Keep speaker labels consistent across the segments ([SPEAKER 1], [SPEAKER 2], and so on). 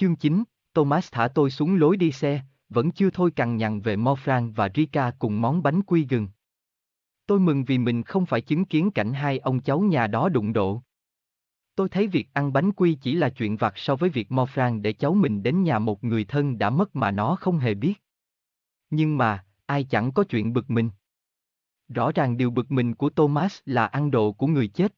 [SPEAKER 1] Chương 9, Thomas thả tôi xuống lối đi xe, vẫn chưa thôi cằn nhằn về Morfran và Rika cùng món bánh quy gừng. Tôi mừng vì mình không phải chứng kiến cảnh hai ông cháu nhà đó đụng độ. Tôi thấy việc ăn bánh quy chỉ là chuyện vặt so với việc Morfran để cháu mình đến nhà một người thân đã mất mà nó không hề biết. Nhưng mà, ai chẳng có chuyện bực mình. Rõ ràng điều bực mình của Thomas là ăn đồ của người chết.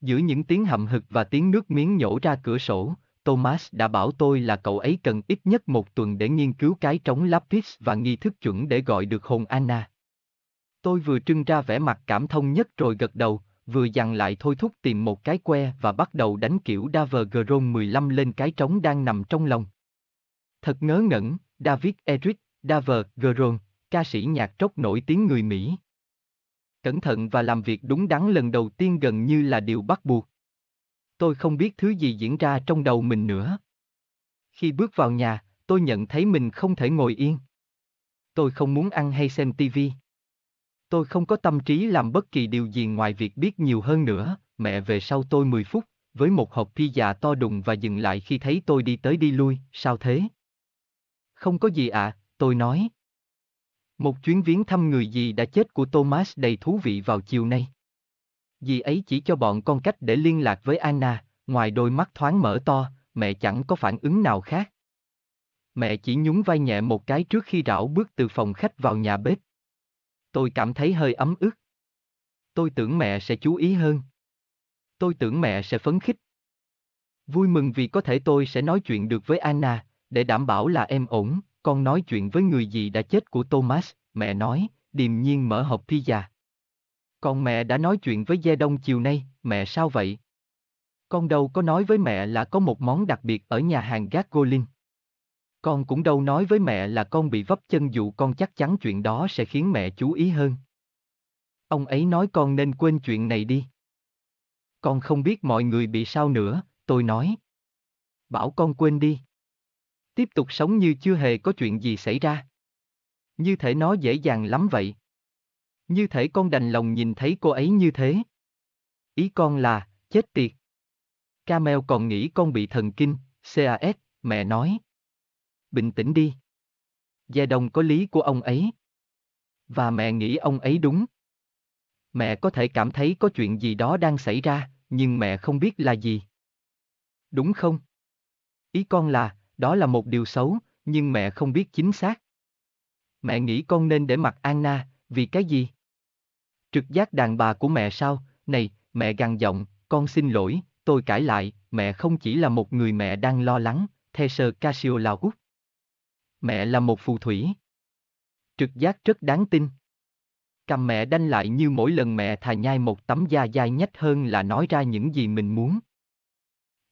[SPEAKER 1] Giữa những tiếng hậm hực và tiếng nước miếng nhổ ra cửa sổ, Thomas đã bảo tôi là cậu ấy cần ít nhất một tuần để nghiên cứu cái trống Lapis và nghi thức chuẩn để gọi được hồn Anna. Tôi vừa trưng ra vẻ mặt cảm thông nhất rồi gật đầu, vừa dằn lại thôi thúc tìm một cái que và bắt đầu đánh kiểu Davergron 15 lên cái trống đang nằm trong lòng. Thật ngớ ngẩn, David Eric, Davergron, ca sĩ nhạc trốc nổi tiếng người Mỹ. Cẩn thận và làm việc đúng đắn lần đầu tiên gần như là điều bắt buộc. Tôi không biết thứ gì diễn ra trong đầu mình nữa. Khi bước vào nhà, tôi nhận thấy mình không thể ngồi yên. Tôi không muốn ăn hay xem tivi. Tôi không có tâm trí làm bất kỳ điều gì ngoài việc biết nhiều hơn nữa, mẹ về sau tôi 10 phút, với một hộp pizza to đùng và dừng lại khi thấy tôi đi tới đi lui, sao thế? Không có gì ạ, à, tôi nói. Một chuyến viếng thăm người gì đã chết của Thomas đầy thú vị vào chiều nay. Dì ấy chỉ cho bọn con cách để liên lạc với Anna, ngoài đôi mắt thoáng mở to, mẹ chẳng có phản ứng nào khác. Mẹ chỉ nhún vai nhẹ một cái trước khi rảo bước từ phòng khách vào nhà bếp. Tôi cảm thấy hơi ấm ức. Tôi tưởng mẹ sẽ chú ý hơn. Tôi tưởng mẹ sẽ phấn khích. Vui mừng vì có thể tôi sẽ nói chuyện được với Anna, để đảm bảo là em ổn, con nói chuyện với người gì đã chết của Thomas, mẹ nói, điềm nhiên mở hộp pizza. Con mẹ đã nói chuyện với Gia Đông chiều nay, mẹ sao vậy? Con đâu có nói với mẹ là có một món đặc biệt ở nhà hàng Gargolin. Con cũng đâu nói với mẹ là con bị vấp chân dù con chắc chắn chuyện đó sẽ khiến mẹ chú ý hơn. Ông ấy nói con nên quên chuyện này đi. Con không biết mọi người bị sao nữa, tôi nói. Bảo con quên đi. Tiếp tục sống như chưa hề có chuyện gì xảy ra. Như thể nó dễ dàng lắm vậy. Như thể con đành lòng nhìn thấy cô ấy như thế. Ý con là, chết tiệt. Camel còn nghĩ con bị thần kinh, CAS, mẹ nói. Bình tĩnh đi. Gia đồng có lý của ông ấy. Và mẹ nghĩ ông ấy đúng. Mẹ có thể cảm thấy có chuyện gì đó đang xảy ra, nhưng mẹ không biết là gì. Đúng không? Ý con là, đó là một điều xấu, nhưng mẹ không biết chính xác. Mẹ nghĩ con nên để mặc Anna, vì cái gì? Trực giác đàn bà của mẹ sao? Này, mẹ gằn giọng, con xin lỗi, tôi cãi lại, mẹ không chỉ là một người mẹ đang lo lắng, Thesser Casio lao út. Mẹ là một phù thủy. Trực giác rất đáng tin. Cầm mẹ đanh lại như mỗi lần mẹ thà nhai một tấm da dai nhách hơn là nói ra những gì mình muốn.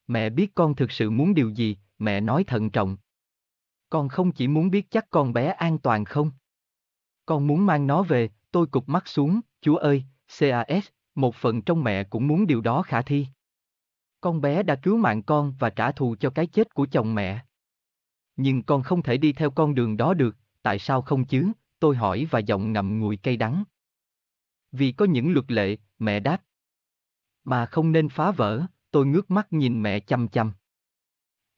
[SPEAKER 1] Mẹ biết con thực sự muốn điều gì, mẹ nói thận trọng. Con không chỉ muốn biết chắc con bé an toàn không? Con muốn mang nó về, tôi cục mắt xuống, Chúa ơi, CAS, một phần trong mẹ cũng muốn điều đó khả thi. Con bé đã cứu mạng con và trả thù cho cái chết của chồng mẹ. Nhưng con không thể đi theo con đường đó được, tại sao không chứ? Tôi hỏi và giọng ngậm ngùi cay đắng. Vì có những luật lệ, mẹ đáp. Mà không nên phá vỡ, tôi ngước mắt nhìn mẹ chăm chăm.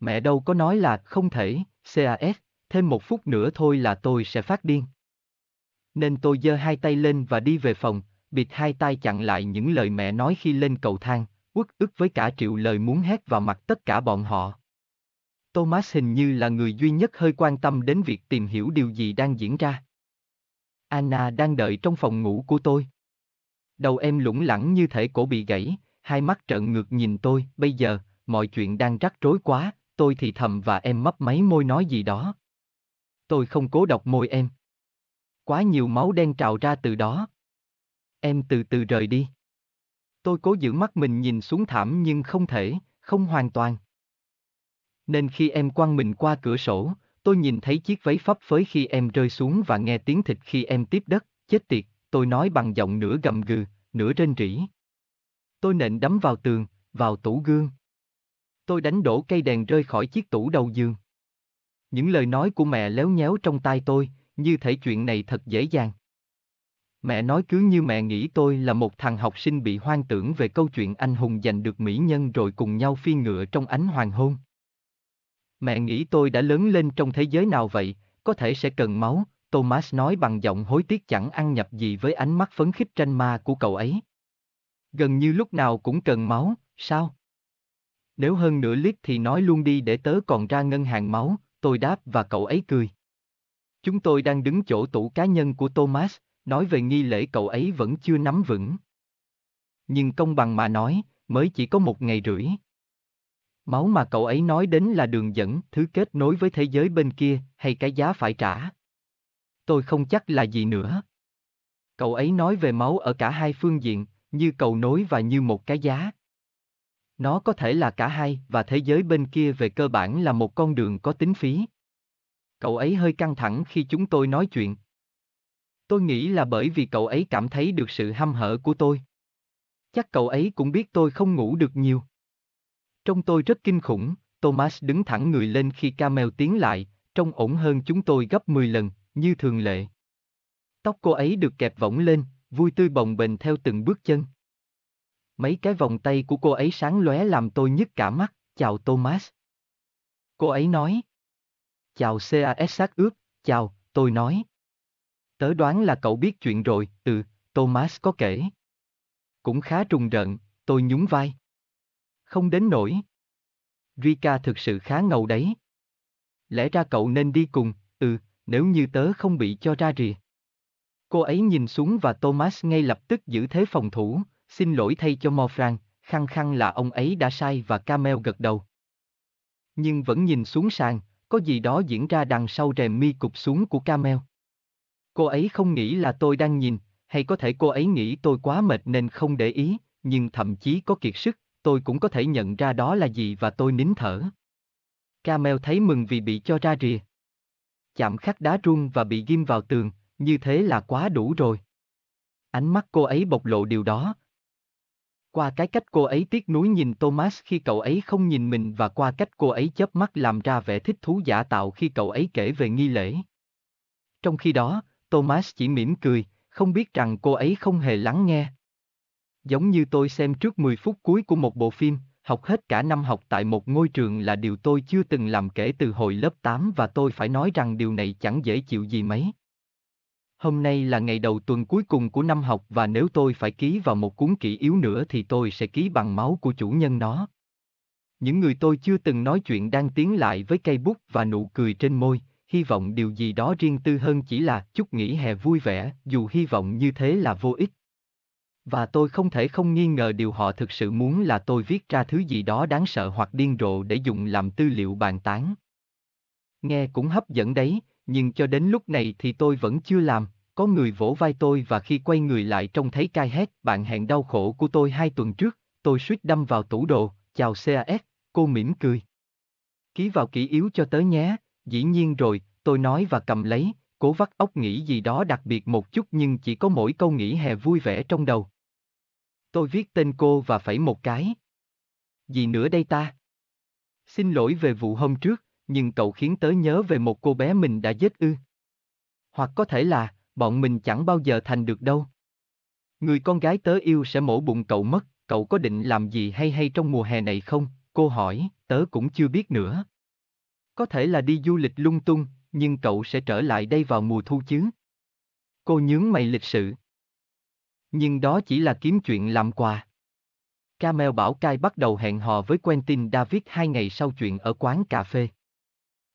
[SPEAKER 1] Mẹ đâu có nói là không thể, CAS, thêm một phút nữa thôi là tôi sẽ phát điên. Nên tôi giơ hai tay lên và đi về phòng, bịt hai tay chặn lại những lời mẹ nói khi lên cầu thang, uất ức với cả triệu lời muốn hét vào mặt tất cả bọn họ. Thomas hình như là người duy nhất hơi quan tâm đến việc tìm hiểu điều gì đang diễn ra. Anna đang đợi trong phòng ngủ của tôi. Đầu em lủng lẳng như thể cổ bị gãy, hai mắt trợn ngược nhìn tôi, bây giờ, mọi chuyện đang rắc rối quá, tôi thì thầm và em mấp máy môi nói gì đó. Tôi không cố đọc môi em. Quá nhiều máu đen trào ra từ đó. Em từ từ rời đi. Tôi cố giữ mắt mình nhìn xuống thảm nhưng không thể, không hoàn toàn. Nên khi em quăng mình qua cửa sổ, tôi nhìn thấy chiếc váy phấp phới khi em rơi xuống và nghe tiếng thịt khi em tiếp đất, chết tiệt, tôi nói bằng giọng nửa gầm gừ, nửa rên rỉ. Tôi nện đấm vào tường, vào tủ gương. Tôi đánh đổ cây đèn rơi khỏi chiếc tủ đầu giường. Những lời nói của mẹ léo nhéo trong tai tôi, như thể chuyện này thật dễ dàng. Mẹ nói cứ như mẹ nghĩ tôi là một thằng học sinh bị hoang tưởng về câu chuyện anh hùng giành được mỹ nhân rồi cùng nhau phi ngựa trong ánh hoàng hôn. Mẹ nghĩ tôi đã lớn lên trong thế giới nào vậy, có thể sẽ cần máu, Thomas nói bằng giọng hối tiếc chẳng ăn nhập gì với ánh mắt phấn khích tranh ma của cậu ấy. Gần như lúc nào cũng cần máu, sao? Nếu hơn nửa lít thì nói luôn đi để tớ còn ra ngân hàng máu, tôi đáp và cậu ấy cười. Chúng tôi đang đứng chỗ tủ cá nhân của Thomas, nói về nghi lễ cậu ấy vẫn chưa nắm vững. Nhưng công bằng mà nói, mới chỉ có một ngày rưỡi. Máu mà cậu ấy nói đến là đường dẫn, thứ kết nối với thế giới bên kia, hay cái giá phải trả. Tôi không chắc là gì nữa. Cậu ấy nói về máu ở cả hai phương diện, như cầu nối và như một cái giá. Nó có thể là cả hai và thế giới bên kia về cơ bản là một con đường có tính phí. Cậu ấy hơi căng thẳng khi chúng tôi nói chuyện. Tôi nghĩ là bởi vì cậu ấy cảm thấy được sự hăm hở của tôi. Chắc cậu ấy cũng biết tôi không ngủ được nhiều. Trong tôi rất kinh khủng, Thomas đứng thẳng người lên khi Camel tiến lại, trông ổn hơn chúng tôi gấp 10 lần, như thường lệ. Tóc cô ấy được kẹp võng lên, vui tươi bồng bềnh theo từng bước chân. Mấy cái vòng tay của cô ấy sáng lóe làm tôi nhức cả mắt, chào Thomas. Cô ấy nói. Chào CAS xác ướp, chào, tôi nói. Tớ đoán là cậu biết chuyện rồi, ừ, Thomas có kể. Cũng khá trùng rợn, tôi nhún vai. Không đến nổi. Rika thực sự khá ngầu đấy. Lẽ ra cậu nên đi cùng, ừ, nếu như tớ không bị cho ra rìa. Cô ấy nhìn xuống và Thomas ngay lập tức giữ thế phòng thủ, xin lỗi thay cho Morfran, khăng khăng là ông ấy đã sai và Camel gật đầu. Nhưng vẫn nhìn xuống sàn, có gì đó diễn ra đằng sau rèm mi cụp xuống của Camel. Cô ấy không nghĩ là tôi đang nhìn, hay có thể cô ấy nghĩ tôi quá mệt nên không để ý, nhưng thậm chí có kiệt sức, tôi cũng có thể nhận ra đó là gì và tôi nín thở. Camel thấy mừng vì bị cho ra rìa. Chạm khắc đá rung và bị ghim vào tường, như thế là quá đủ rồi. Ánh mắt cô ấy bộc lộ điều đó. Qua cái cách cô ấy tiếc nuối nhìn Thomas khi cậu ấy không nhìn mình và qua cách cô ấy chớp mắt làm ra vẻ thích thú giả tạo khi cậu ấy kể về nghi lễ. Trong khi đó, Thomas chỉ mỉm cười, không biết rằng cô ấy không hề lắng nghe. Giống như tôi xem trước 10 phút cuối của một bộ phim, học hết cả năm học tại một ngôi trường là điều tôi chưa từng làm kể từ hồi lớp 8 và tôi phải nói rằng điều này chẳng dễ chịu gì mấy. Hôm nay là ngày đầu tuần cuối cùng của năm học và nếu tôi phải ký vào một cuốn kỷ yếu nữa thì tôi sẽ ký bằng máu của chủ nhân nó. Những người tôi chưa từng nói chuyện đang tiến lại với cây bút và nụ cười trên môi, hy vọng điều gì đó riêng tư hơn chỉ là chút nghỉ hè vui vẻ, dù hy vọng như thế là vô ích. Và tôi không thể không nghi ngờ điều họ thực sự muốn là tôi viết ra thứ gì đó đáng sợ hoặc điên rồ để dùng làm tư liệu bàn tán. Nghe cũng hấp dẫn đấy, nhưng cho đến lúc này thì tôi vẫn chưa làm, có người vỗ vai tôi và khi quay người lại trông thấy cai hét bạn hẹn đau khổ của tôi hai tuần trước, tôi suýt đâm vào tủ đồ, chào CAS, cô mỉm cười. Ký vào kỹ yếu cho tớ nhé, dĩ nhiên rồi, tôi nói và cầm lấy, cố vắt óc nghĩ gì đó đặc biệt một chút nhưng chỉ có mỗi câu nghĩ hè vui vẻ trong đầu. Tôi viết tên cô và phẩy một cái. Gì nữa đây ta? Xin lỗi về vụ hôm trước, nhưng cậu khiến tớ nhớ về một cô bé mình đã giết ư. Hoặc có thể là, bọn mình chẳng bao giờ thành được đâu. Người con gái tớ yêu sẽ mổ bụng cậu mất, cậu có định làm gì hay hay trong mùa hè này không? Cô hỏi, tớ cũng chưa biết nữa. Có thể là đi du lịch lung tung, nhưng cậu sẽ trở lại đây vào mùa thu chứ? Cô nhướng mày lịch sự. Nhưng đó chỉ là kiếm chuyện làm quà. Camel bảo cai bắt đầu hẹn hò với Quentin David hai ngày sau chuyện ở quán cà phê.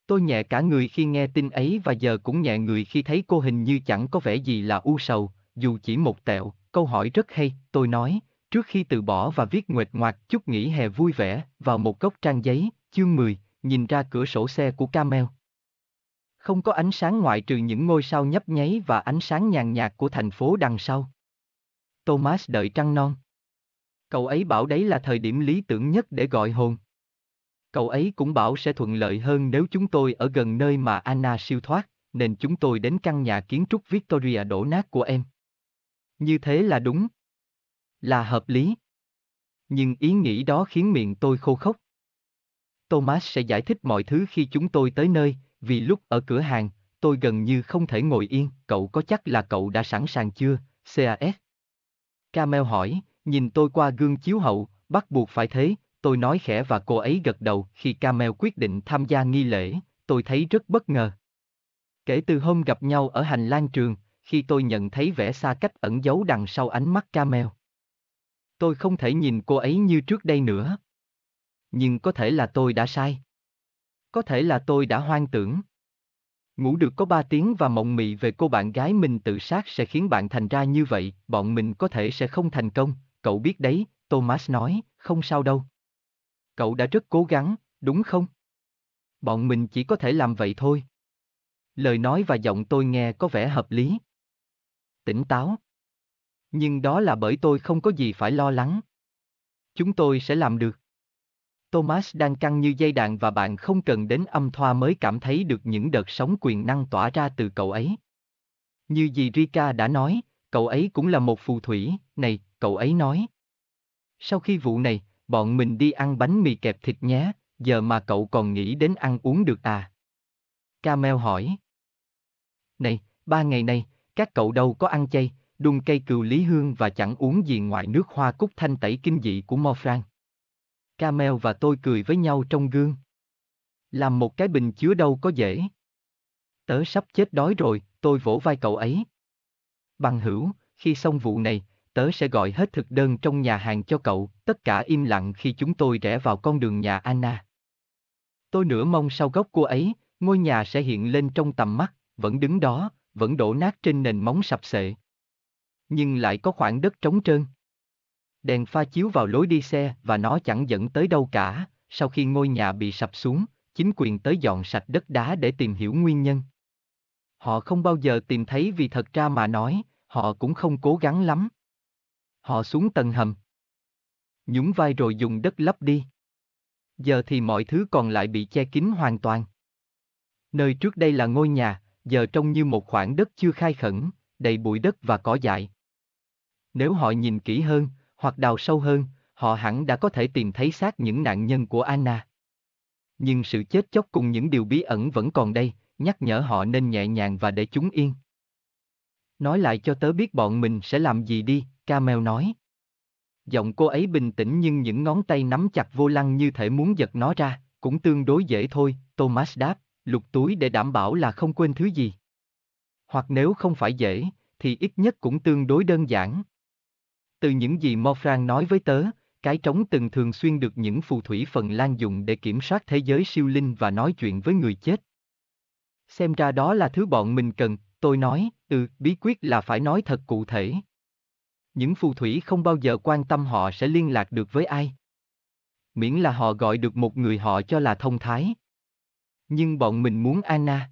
[SPEAKER 1] Tôi nhẹ cả người khi nghe tin ấy và giờ cũng nhẹ người khi thấy cô hình như chẳng có vẻ gì là u sầu, dù chỉ một tẹo, câu hỏi rất hay, tôi nói, trước khi từ bỏ và viết nguệt ngoạc chút nghỉ hè vui vẻ, vào một góc trang giấy, chương 10, nhìn ra cửa sổ xe của Camel. Không có ánh sáng ngoại trừ những ngôi sao nhấp nháy và ánh sáng nhàn nhạt của thành phố đằng sau. Thomas đợi trăng non. Cậu ấy bảo đấy là thời điểm lý tưởng nhất để gọi hồn. Cậu ấy cũng bảo sẽ thuận lợi hơn nếu chúng tôi ở gần nơi mà Anna siêu thoát, nên chúng tôi đến căn nhà kiến trúc Victoria đổ nát của em. Như thế là đúng. Là hợp lý. Nhưng ý nghĩ đó khiến miệng tôi khô khốc. Thomas sẽ giải thích mọi thứ khi chúng tôi tới nơi, vì lúc ở cửa hàng, tôi gần như không thể ngồi yên, cậu có chắc là cậu đã sẵn sàng chưa, CAS? Camel hỏi, nhìn tôi qua gương chiếu hậu, bắt buộc phải thế, tôi nói khẽ và cô ấy gật đầu khi Camel quyết định tham gia nghi lễ, tôi thấy rất bất ngờ. Kể từ hôm gặp nhau ở hành lang trường, khi tôi nhận thấy vẻ xa cách ẩn giấu đằng sau ánh mắt Camel. Tôi không thể nhìn cô ấy như trước đây nữa. Nhưng có thể là tôi đã sai. Có thể là tôi đã hoang tưởng. Ngủ được có ba tiếng và mộng mị về cô bạn gái mình tự sát sẽ khiến bạn thành ra như vậy, bọn mình có thể sẽ không thành công, cậu biết đấy, Thomas nói, không sao đâu. Cậu đã rất cố gắng, đúng không? Bọn mình chỉ có thể làm vậy thôi. Lời nói và giọng tôi nghe có vẻ hợp lý. Tỉnh táo. Nhưng đó là bởi tôi không có gì phải lo lắng. Chúng tôi sẽ làm được. Thomas đang căng như dây đàn và bạn không cần đến âm thoa mới cảm thấy được những đợt sóng quyền năng tỏa ra từ cậu ấy. Như gì Rika đã nói, cậu ấy cũng là một phù thủy, này, cậu ấy nói. Sau khi vụ này, bọn mình đi ăn bánh mì kẹp thịt nhé, giờ mà cậu còn nghĩ đến ăn uống được à? Camel hỏi. Này, ba ngày nay, các cậu đâu có ăn chay, đun cây cừu lý hương và chẳng uống gì ngoài nước hoa cúc thanh tẩy kinh dị của Morfran. Camel và tôi cười với nhau trong gương. Làm một cái bình chứa đâu có dễ. Tớ sắp chết đói rồi, tôi vỗ vai cậu ấy. Bằng hữu, khi xong vụ này, tớ sẽ gọi hết thực đơn trong nhà hàng cho cậu, tất cả im lặng khi chúng tôi rẽ vào con đường nhà Anna. Tôi nửa mong sau góc cô ấy, ngôi nhà sẽ hiện lên trong tầm mắt, vẫn đứng đó, vẫn đổ nát trên nền móng sập sệ. Nhưng lại có khoảng đất trống trơn. Đèn pha chiếu vào lối đi xe và nó chẳng dẫn tới đâu cả, sau khi ngôi nhà bị sập xuống, chính quyền tới dọn sạch đất đá để tìm hiểu nguyên nhân. Họ không bao giờ tìm thấy vì thật ra mà nói, họ cũng không cố gắng lắm. Họ xuống tầng hầm. Nhúng vai rồi dùng đất lấp đi. Giờ thì mọi thứ còn lại bị che kín hoàn toàn. Nơi trước đây là ngôi nhà, giờ trông như một khoảng đất chưa khai khẩn, đầy bụi đất và cỏ dại. Nếu họ nhìn kỹ hơn, hoặc đào sâu hơn, họ hẳn đã có thể tìm thấy xác những nạn nhân của Anna. Nhưng sự chết chóc cùng những điều bí ẩn vẫn còn đây, nhắc nhở họ nên nhẹ nhàng và để chúng yên. Nói lại cho tớ biết bọn mình sẽ làm gì đi, Camel nói. Giọng cô ấy bình tĩnh nhưng những ngón tay nắm chặt vô lăng như thể muốn giật nó ra, cũng tương đối dễ thôi, Thomas đáp, lục túi để đảm bảo là không quên thứ gì. Hoặc nếu không phải dễ, thì ít nhất cũng tương đối đơn giản. Từ những gì Morfran nói với tớ, cái trống từng thường xuyên được những phù thủy phần lan dùng để kiểm soát thế giới siêu linh và nói chuyện với người chết. Xem ra đó là thứ bọn mình cần, tôi nói, ừ, bí quyết là phải nói thật cụ thể. Những phù thủy không bao giờ quan tâm họ sẽ liên lạc được với ai. Miễn là họ gọi được một người họ cho là thông thái. Nhưng bọn mình muốn Anna.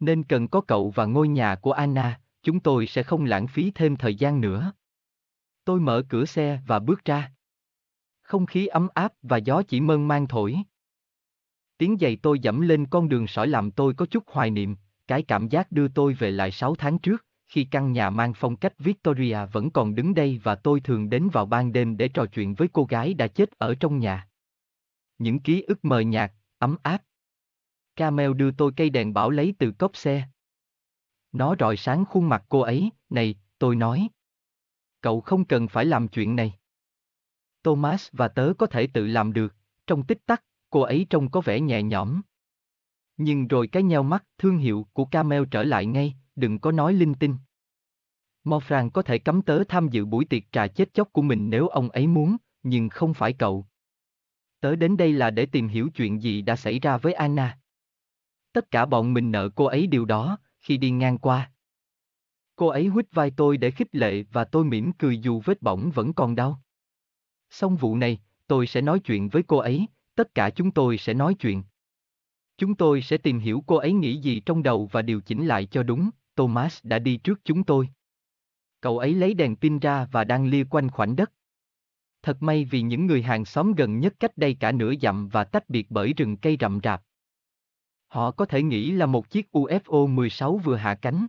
[SPEAKER 1] Nên cần có cậu và ngôi nhà của Anna, chúng tôi sẽ không lãng phí thêm thời gian nữa. Tôi mở cửa xe và bước ra. Không khí ấm áp và gió chỉ mơn man thổi. Tiếng giày tôi dẫm lên con đường sỏi làm tôi có chút hoài niệm, cái cảm giác đưa tôi về lại 6 tháng trước, khi căn nhà mang phong cách Victoria vẫn còn đứng đây và tôi thường đến vào ban đêm để trò chuyện với cô gái đã chết ở trong nhà. Những ký ức mờ nhạt, ấm áp. Camel đưa tôi cây đèn bảo lấy từ cốp xe. Nó rọi sáng khuôn mặt cô ấy, này, tôi nói. Cậu không cần phải làm chuyện này. Thomas và tớ có thể tự làm được, trong tích tắc, cô ấy trông có vẻ nhẹ nhõm. Nhưng rồi cái nheo mắt, thương hiệu của Camel trở lại ngay, đừng có nói linh tinh. Morfran có thể cấm tớ tham dự buổi tiệc trà chết chóc của mình nếu ông ấy muốn, nhưng không phải cậu. Tớ đến đây là để tìm hiểu chuyện gì đã xảy ra với Anna. Tất cả bọn mình nợ cô ấy điều đó, khi đi ngang qua. Cô ấy huýt vai tôi để khích lệ và tôi mỉm cười dù vết bỏng vẫn còn đau. Xong vụ này, tôi sẽ nói chuyện với cô ấy, tất cả chúng tôi sẽ nói chuyện. Chúng tôi sẽ tìm hiểu cô ấy nghĩ gì trong đầu và điều chỉnh lại cho đúng, Thomas đã đi trước chúng tôi. Cậu ấy lấy đèn pin ra và đang lia quanh khoảnh đất. Thật may vì những người hàng xóm gần nhất cách đây cả nửa dặm và tách biệt bởi rừng cây rậm rạp. Họ có thể nghĩ là một chiếc UFO 16 vừa hạ cánh.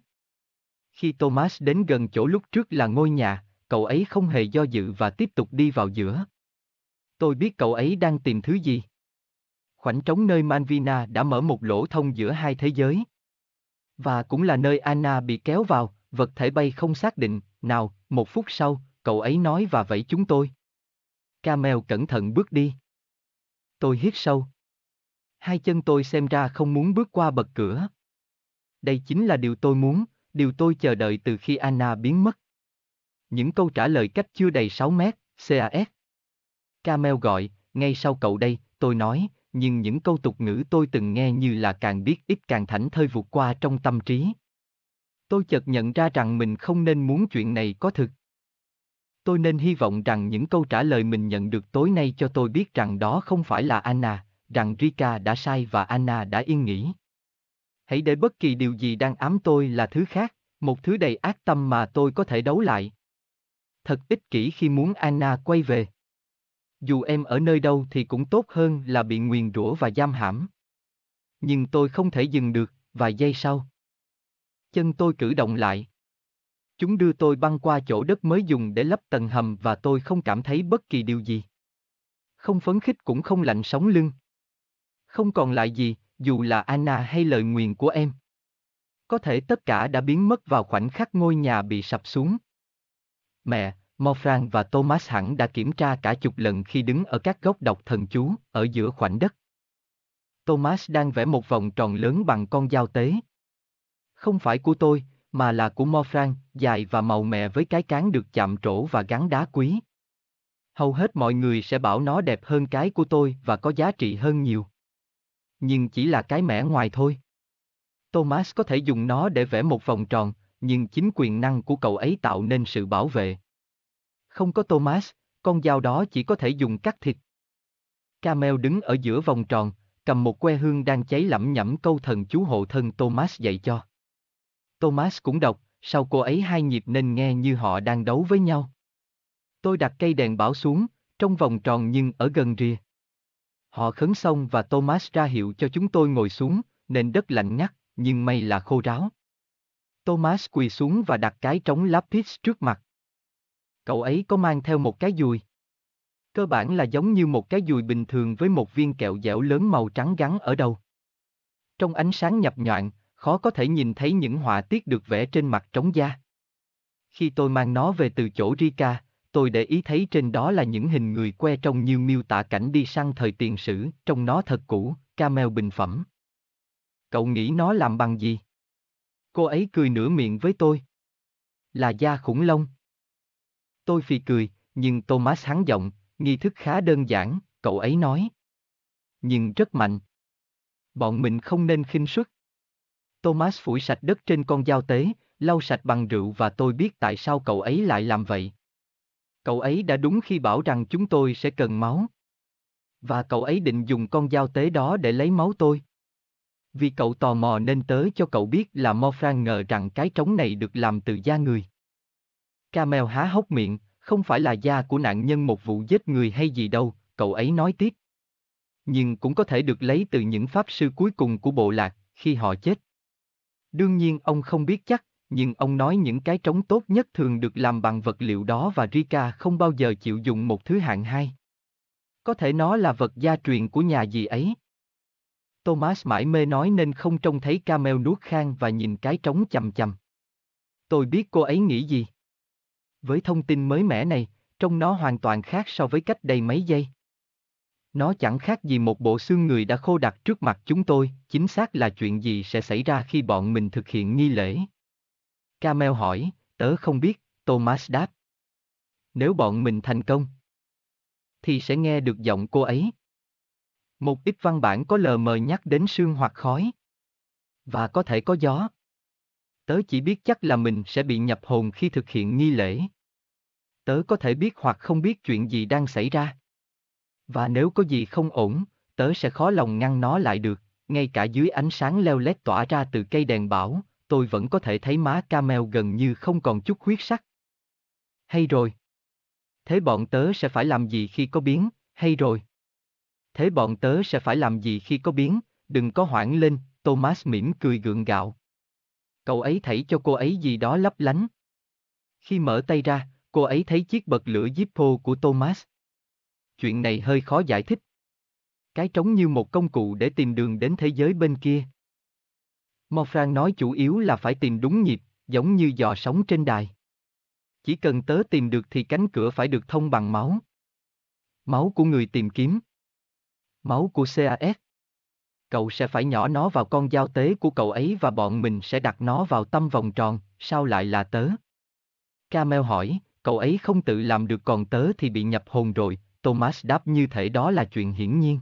[SPEAKER 1] Khi Thomas đến gần chỗ lúc trước là ngôi nhà, cậu ấy không hề do dự và tiếp tục đi vào giữa. Tôi biết cậu ấy đang tìm thứ gì. Khoảnh trống nơi Manvina đã mở một lỗ thông giữa hai thế giới. Và cũng là nơi Anna bị kéo vào, vật thể bay không xác định, nào, một phút sau, cậu ấy nói và vẫy chúng tôi. Camel cẩn thận bước đi. Tôi hít sâu. Hai chân tôi xem ra không muốn bước qua bậc cửa. Đây chính là điều tôi muốn, điều tôi chờ đợi từ khi Anna biến mất. Những câu trả lời cách chưa đầy 6 mét, CAS. Camel gọi, ngay sau cậu đây, tôi nói, nhưng những câu tục ngữ tôi từng nghe như là càng biết ít càng thảnh thơi vụt qua trong tâm trí. Tôi chợt nhận ra rằng mình không nên muốn chuyện này có thực. Tôi nên hy vọng rằng những câu trả lời mình nhận được tối nay cho tôi biết rằng đó không phải là Anna, rằng Rika đã sai và Anna đã yên nghỉ. Hãy để bất kỳ điều gì đang ám tôi là thứ khác, một thứ đầy ác tâm mà tôi có thể đấu lại. Thật ích kỷ khi muốn Anna quay về. Dù em ở nơi đâu thì cũng tốt hơn là bị nguyền rủa và giam hãm. Nhưng tôi không thể dừng được, vài giây sau. Chân tôi cử động lại. Chúng đưa tôi băng qua chỗ đất mới dùng để lấp tầng hầm và tôi không cảm thấy bất kỳ điều gì. Không phấn khích cũng không lạnh sống lưng. Không còn lại gì, dù là Anna hay lời nguyền của em. Có thể tất cả đã biến mất vào khoảnh khắc ngôi nhà bị sập xuống. Mẹ, Morfran và Thomas hẳn đã kiểm tra cả chục lần khi đứng ở các góc đọc thần chú, ở giữa khoảnh đất. Thomas đang vẽ một vòng tròn lớn bằng con dao tế. Không phải của tôi, mà là của Morfran, dài và màu mè với cái cán được chạm trổ và gắn đá quý. Hầu hết mọi người sẽ bảo nó đẹp hơn cái của tôi và có giá trị hơn nhiều. Nhưng chỉ là cái mẻ ngoài thôi. Thomas có thể dùng nó để vẽ một vòng tròn, nhưng chính quyền năng của cậu ấy tạo nên sự bảo vệ. Không có Thomas, con dao đó chỉ có thể dùng cắt thịt. Camel đứng ở giữa vòng tròn, cầm một que hương đang cháy lẩm nhẩm câu thần chú hộ thân Thomas dạy cho. Thomas cũng đọc, sau cô ấy hai nhịp nên nghe như họ đang đấu với nhau. Tôi đặt cây đèn bảo xuống, trong vòng tròn nhưng ở gần rìa. Họ khấn xong và Thomas ra hiệu cho chúng tôi ngồi xuống, nền đất lạnh ngắt, nhưng may là khô ráo. Thomas quỳ xuống và đặt cái trống lapis trước mặt. Cậu ấy có mang theo một cái dùi. Cơ bản là giống như một cái dùi bình thường với một viên kẹo dẻo lớn màu trắng gắn ở đầu. Trong ánh sáng nhập nhọn, khó có thể nhìn thấy những họa tiết được vẽ trên mặt trống da. Khi tôi mang nó về từ chỗ Rika, tôi để ý thấy trên đó là những hình người que trông như miêu tả cảnh đi săn thời tiền sử, trong nó thật cũ, camel bình phẩm. Cậu nghĩ nó làm bằng gì? Cô ấy cười nửa miệng với tôi. Là da khủng long. Tôi phì cười, nhưng Thomas hắn giọng, nghi thức khá đơn giản, cậu ấy nói. Nhưng rất mạnh. Bọn mình không nên khinh suất. Thomas phủi sạch đất trên con dao tế, lau sạch bằng rượu và tôi biết tại sao cậu ấy lại làm vậy. Cậu ấy đã đúng khi bảo rằng chúng tôi sẽ cần máu. Và cậu ấy định dùng con dao tế đó để lấy máu tôi. Vì cậu tò mò nên tớ cho cậu biết là Morfran ngờ rằng cái trống này được làm từ da người. Camel há hốc miệng, không phải là da của nạn nhân một vụ giết người hay gì đâu, cậu ấy nói tiếp. Nhưng cũng có thể được lấy từ những pháp sư cuối cùng của bộ lạc, khi họ chết. Đương nhiên ông không biết chắc, nhưng ông nói những cái trống tốt nhất thường được làm bằng vật liệu đó và Rika không bao giờ chịu dùng một thứ hạng hai. Có thể nó là vật gia truyền của nhà gì ấy. Thomas mãi mê nói nên không trông thấy Camel nuốt khang và nhìn cái trống chầm chầm. Tôi biết cô ấy nghĩ gì. Với thông tin mới mẻ này, trông nó hoàn toàn khác so với cách đây mấy giây. Nó chẳng khác gì một bộ xương người đã khô đặt trước mặt chúng tôi, chính xác là chuyện gì sẽ xảy ra khi bọn mình thực hiện nghi lễ. Camel hỏi, tớ không biết, Thomas đáp. Nếu bọn mình thành công, thì sẽ nghe được giọng cô ấy. Một ít văn bản có lờ mờ nhắc đến sương hoặc khói. Và có thể có gió. Tớ chỉ biết chắc là mình sẽ bị nhập hồn khi thực hiện nghi lễ. Tớ có thể biết hoặc không biết chuyện gì đang xảy ra. Và nếu có gì không ổn, tớ sẽ khó lòng ngăn nó lại được, ngay cả dưới ánh sáng leo lét tỏa ra từ cây đèn bảo, tôi vẫn có thể thấy má camel gần như không còn chút huyết sắc. Hay rồi. Thế bọn tớ sẽ phải làm gì khi có biến, hay rồi. Thế bọn tớ sẽ phải làm gì khi có biến, đừng có hoảng lên, Thomas mỉm cười gượng gạo. Cậu ấy thảy cho cô ấy gì đó lấp lánh. Khi mở tay ra, cô ấy thấy chiếc bật lửa Zippo của Thomas. Chuyện này hơi khó giải thích. Cái trống như một công cụ để tìm đường đến thế giới bên kia. Morfran nói chủ yếu là phải tìm đúng nhịp, giống như dò sóng trên đài. Chỉ cần tớ tìm được thì cánh cửa phải được thông bằng máu. Máu của người tìm kiếm. Máu của CAS. Cậu sẽ phải nhỏ nó vào con dao tế của cậu ấy và bọn mình sẽ đặt nó vào tâm vòng tròn, sao lại là tớ? Camel hỏi, cậu ấy không tự làm được còn tớ thì bị nhập hồn rồi, Thomas đáp như thể đó là chuyện hiển nhiên.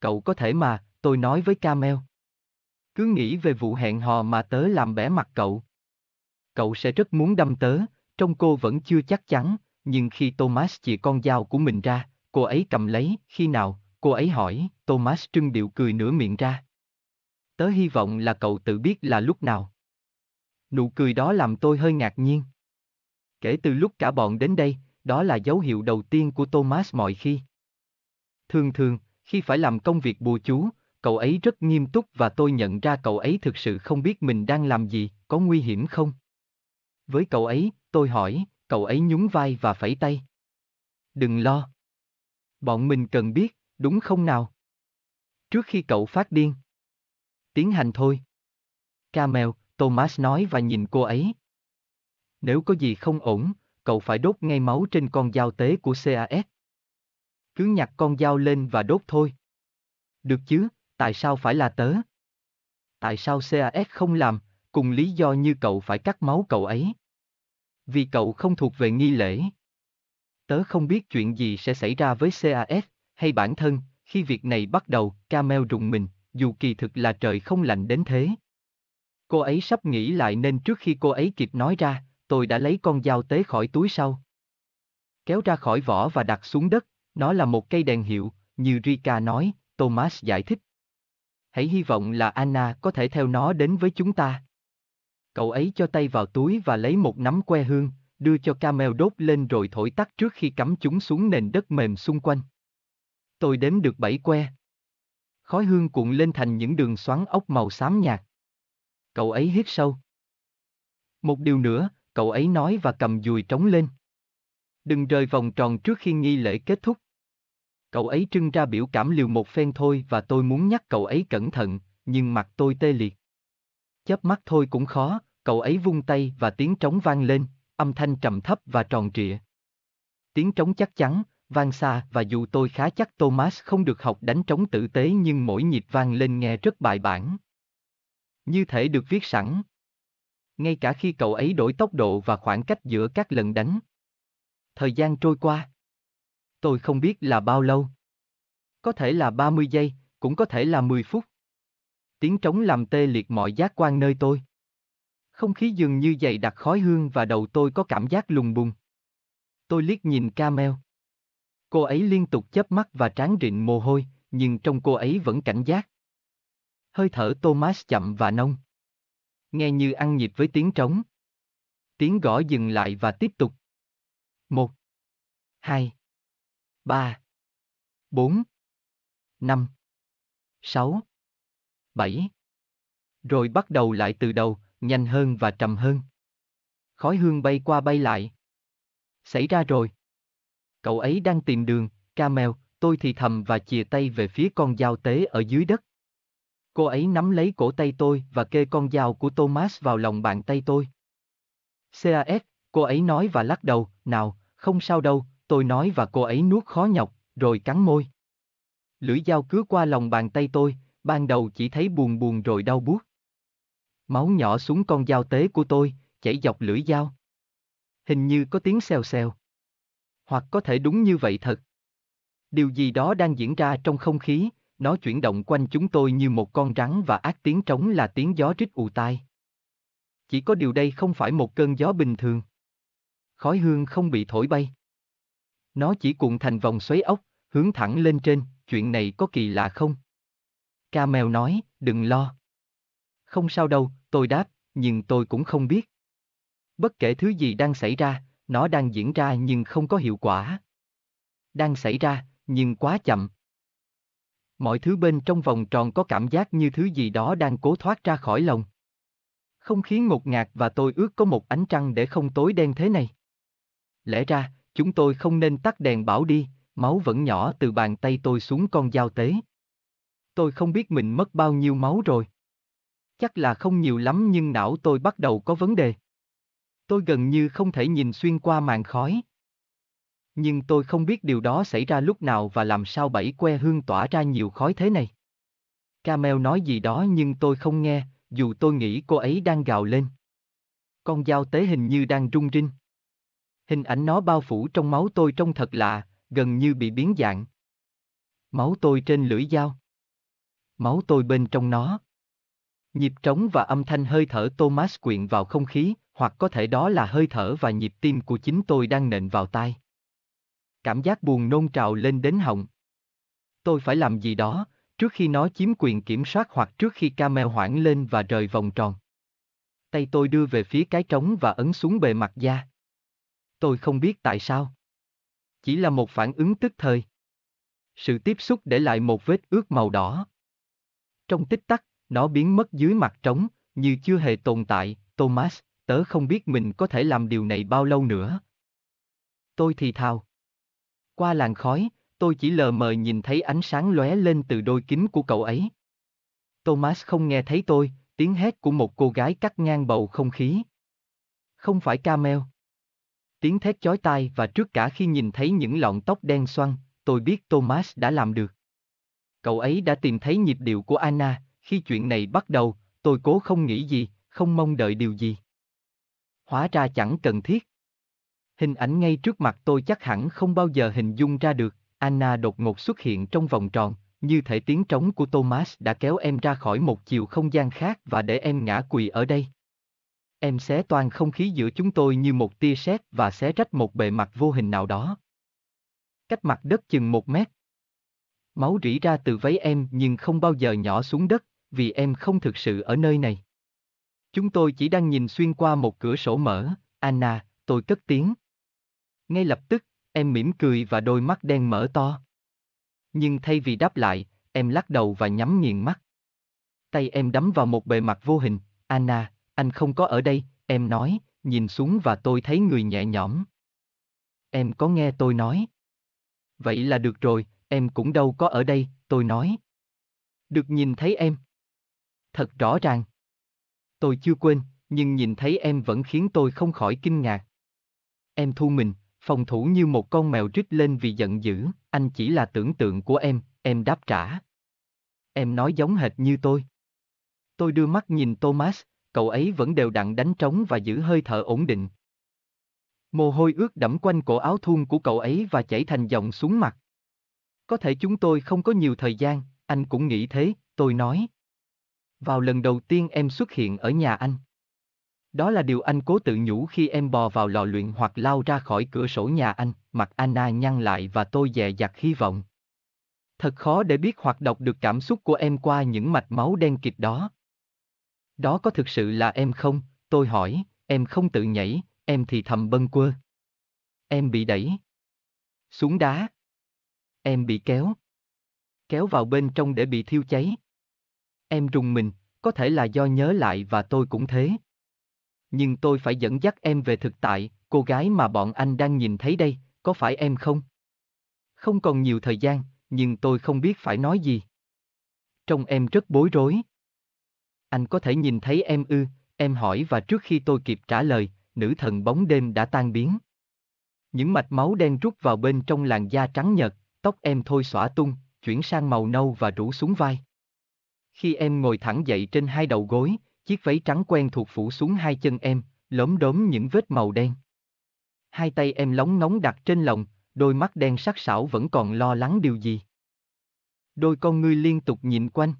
[SPEAKER 1] Cậu có thể mà, tôi nói với Camel. Cứ nghĩ về vụ hẹn hò mà tớ làm bẻ mặt cậu. Cậu sẽ rất muốn đâm tớ, trong cô vẫn chưa chắc chắn, nhưng khi Thomas chỉ con dao của mình ra, cô ấy cầm lấy, khi nào, cô ấy hỏi, Thomas trưng điệu cười nửa miệng ra. Tớ hy vọng là cậu tự biết là lúc nào. Nụ cười đó làm tôi hơi ngạc nhiên. Kể từ lúc cả bọn đến đây, đó là dấu hiệu đầu tiên của Thomas mọi khi. Thường thường, khi phải làm công việc bùa chú, cậu ấy rất nghiêm túc và tôi nhận ra cậu ấy thực sự không biết mình đang làm gì, có nguy hiểm không? Với cậu ấy, tôi hỏi, cậu ấy nhún vai và phẩy tay. Đừng lo. Bọn mình cần biết, đúng không nào? Trước khi cậu phát điên. Tiến hành thôi. Camel, Thomas nói và nhìn cô ấy. Nếu có gì không ổn, cậu phải đốt ngay máu trên con dao tế của CAS. Cứ nhặt con dao lên và đốt thôi. Được chứ, tại sao phải là tớ? Tại sao CAS không làm, cùng lý do như cậu phải cắt máu cậu ấy? Vì cậu không thuộc về nghi lễ. Tớ không biết chuyện gì sẽ xảy ra với CAS, hay bản thân, khi việc này bắt đầu, Camel rùng mình, dù kỳ thực là trời không lạnh đến thế. Cô ấy sắp nghĩ lại nên trước khi cô ấy kịp nói ra, tôi đã lấy con dao tế khỏi túi sau. Kéo ra khỏi vỏ và đặt xuống đất, nó là một cây đèn hiệu, như Rika nói, Thomas giải thích. Hãy hy vọng là Anna có thể theo nó đến với chúng ta. Cậu ấy cho tay vào túi và lấy một nắm que hương, đưa cho Camel đốt lên rồi thổi tắt trước khi cắm chúng xuống nền đất mềm xung quanh. Tôi đếm được bảy que. Khói hương cuộn lên thành những đường xoắn ốc màu xám nhạt. Cậu ấy hít sâu. Một điều nữa, cậu ấy nói và cầm dùi trống lên. Đừng rời vòng tròn trước khi nghi lễ kết thúc. Cậu ấy trưng ra biểu cảm liều một phen thôi và tôi muốn nhắc cậu ấy cẩn thận, nhưng mặt tôi tê liệt. Chớp mắt thôi cũng khó, cậu ấy vung tay và tiếng trống vang lên, âm thanh trầm thấp và tròn trịa. Tiếng trống chắc chắn, vang xa và dù tôi khá chắc Thomas không được học đánh trống tử tế nhưng mỗi nhịp vang lên nghe rất bài bản. Như thể được viết sẵn. Ngay cả khi cậu ấy đổi tốc độ và khoảng cách giữa các lần đánh. Thời gian trôi qua. Tôi không biết là bao lâu. Có thể là 30 giây, cũng có thể là 10 phút. Tiếng trống làm tê liệt mọi giác quan nơi tôi. Không khí dường như dày đặc khói hương và đầu tôi có cảm giác lùng bùng. Tôi liếc nhìn Camel. Cô ấy liên tục chớp mắt và trán rịn mồ hôi, nhưng trong cô ấy vẫn cảnh giác. Hơi thở Thomas chậm và nông. Nghe như ăn nhịp với tiếng trống. Tiếng gõ dừng lại và tiếp tục. Một, hai, ba, bốn, năm, sáu, bảy. Rồi bắt đầu lại từ đầu, nhanh hơn và trầm hơn. Khói hương bay qua bay lại. Xảy ra rồi. Cậu ấy đang tìm đường, Camel, tôi thì thầm và chìa tay về phía con dao tế ở dưới đất. Cô ấy nắm lấy cổ tay tôi và kê con dao của Thomas vào lòng bàn tay tôi. CAS, cô ấy nói và lắc đầu, nào, không sao đâu, tôi nói và cô ấy nuốt khó nhọc, rồi cắn môi. Lưỡi dao cứa qua lòng bàn tay tôi, ban đầu chỉ thấy buồn buồn rồi đau buốt. Máu nhỏ xuống con dao tế của tôi, chảy dọc lưỡi dao. Hình như có tiếng xèo xèo. Hoặc có thể đúng như vậy thật. Điều gì đó đang diễn ra trong không khí, nó chuyển động quanh chúng tôi như một con rắn và ác tiếng trống là tiếng gió rít ù tai. Chỉ có điều đây không phải một cơn gió bình thường. Khói hương không bị thổi bay. Nó chỉ cuộn thành vòng xoáy ốc, hướng thẳng lên trên, chuyện này có kỳ lạ không? Ca mèo nói, đừng lo. Không sao đâu, tôi đáp, nhưng tôi cũng không biết. Bất kể thứ gì đang xảy ra, nó đang diễn ra nhưng không có hiệu quả. Đang xảy ra, nhưng quá chậm. Mọi thứ bên trong vòng tròn có cảm giác như thứ gì đó đang cố thoát ra khỏi lòng. Không khí ngột ngạt và tôi ước có một ánh trăng để không tối đen thế này. Lẽ ra, chúng tôi không nên tắt đèn bảo đi, máu vẫn nhỏ từ bàn tay tôi xuống con dao tế. Tôi không biết mình mất bao nhiêu máu rồi. Chắc là không nhiều lắm nhưng não tôi bắt đầu có vấn đề. Tôi gần như không thể nhìn xuyên qua màn khói. Nhưng tôi không biết điều đó xảy ra lúc nào và làm sao bảy que hương tỏa ra nhiều khói thế này. Camel nói gì đó nhưng tôi không nghe, dù tôi nghĩ cô ấy đang gào lên. Con dao tế hình như đang rung rinh. Hình ảnh nó bao phủ trong máu tôi trông thật lạ, gần như bị biến dạng. Máu tôi trên lưỡi dao. Máu tôi bên trong nó. Nhịp trống và âm thanh hơi thở Thomas quyện vào không khí, hoặc có thể đó là hơi thở và nhịp tim của chính tôi đang nện vào tai. Cảm giác buồn nôn trào lên đến họng. Tôi phải làm gì đó, trước khi nó chiếm quyền kiểm soát hoặc trước khi camel hoảng lên và rời vòng tròn. Tay tôi đưa về phía cái trống và ấn xuống bề mặt da. Tôi không biết tại sao. Chỉ là một phản ứng tức thời. Sự tiếp xúc để lại một vết ướt màu đỏ. Trong tích tắc, nó biến mất dưới mặt trống, như chưa hề tồn tại, Thomas, tớ không biết mình có thể làm điều này bao lâu nữa. Tôi thì thào. Qua làn khói, tôi chỉ lờ mờ nhìn thấy ánh sáng lóe lên từ đôi kính của cậu ấy. Thomas không nghe thấy tôi, tiếng hét của một cô gái cắt ngang bầu không khí. Không phải Camel. Tiếng thét chói tai và trước cả khi nhìn thấy những lọn tóc đen xoăn, tôi biết Thomas đã làm được. Cậu ấy đã tìm thấy nhịp điệu của Anna, khi chuyện này bắt đầu, tôi cố không nghĩ gì, không mong đợi điều gì. Hóa ra chẳng cần thiết. Hình ảnh ngay trước mặt tôi chắc hẳn không bao giờ hình dung ra được, Anna đột ngột xuất hiện trong vòng tròn, như thể tiếng trống của Thomas đã kéo em ra khỏi một chiều không gian khác và để em ngã quỳ ở đây. Em xé toan không khí giữa chúng tôi như một tia sét và xé rách một bề mặt vô hình nào đó. Cách mặt đất chừng một mét. Máu rỉ ra từ váy em nhưng không bao giờ nhỏ xuống đất, vì em không thực sự ở nơi này. Chúng tôi chỉ đang nhìn xuyên qua một cửa sổ mở, Anna, tôi cất tiếng. Ngay lập tức, em mỉm cười và đôi mắt đen mở to. Nhưng thay vì đáp lại, em lắc đầu và nhắm nghiền mắt. Tay em đắm vào một bề mặt vô hình, Anna, anh không có ở đây, em nói, nhìn xuống và tôi thấy người nhẹ nhõm. Em có nghe tôi nói. Vậy là được rồi, em cũng đâu có ở đây, tôi nói. Được nhìn thấy em. Thật rõ ràng. Tôi chưa quên, nhưng nhìn thấy em vẫn khiến tôi không khỏi kinh ngạc. Em thu mình, phòng thủ như một con mèo rít lên vì giận dữ, anh chỉ là tưởng tượng của em, em đáp trả. Em nói giống hệt như tôi. Tôi đưa mắt nhìn Thomas, cậu ấy vẫn đều đặn đánh trống và giữ hơi thở ổn định. Mồ hôi ướt đẫm quanh cổ áo thun của cậu ấy và chảy thành dòng xuống mặt. Có thể chúng tôi không có nhiều thời gian, anh cũng nghĩ thế, tôi nói. Vào lần đầu tiên em xuất hiện ở nhà anh. Đó là điều anh cố tự nhủ khi em bò vào lò luyện hoặc lao ra khỏi cửa sổ nhà anh, mặt Anna nhăn lại và tôi dè dặt hy vọng. Thật khó để biết hoặc đọc được cảm xúc của em qua những mạch máu đen kịt đó. Đó có thực sự là em không? Tôi hỏi, em không tự nhảy, em thì thầm bâng quơ. Em bị đẩy. Xuống đá. Em bị kéo. Kéo vào bên trong để bị thiêu cháy. Em rùng mình, có thể là do nhớ lại và tôi cũng thế. Nhưng tôi phải dẫn dắt em về thực tại, cô gái mà bọn anh đang nhìn thấy đây, có phải em không? Không còn nhiều thời gian, nhưng tôi không biết phải nói gì. Trông em rất bối rối. Anh có thể nhìn thấy em ư, em hỏi và trước khi tôi kịp trả lời, nữ thần bóng đêm đã tan biến. Những mạch máu đen rút vào bên trong làn da trắng nhợt, tóc em thôi xõa tung, chuyển sang màu nâu và rủ xuống vai. Khi em ngồi thẳng dậy trên hai đầu gối, chiếc váy trắng quen thuộc phủ xuống hai chân em, lốm đốm những vết màu đen. Hai tay em lóng ngóng đặt trên lòng, đôi mắt đen sắc sảo vẫn còn lo lắng điều gì. Đôi con ngươi liên tục nhìn quanh.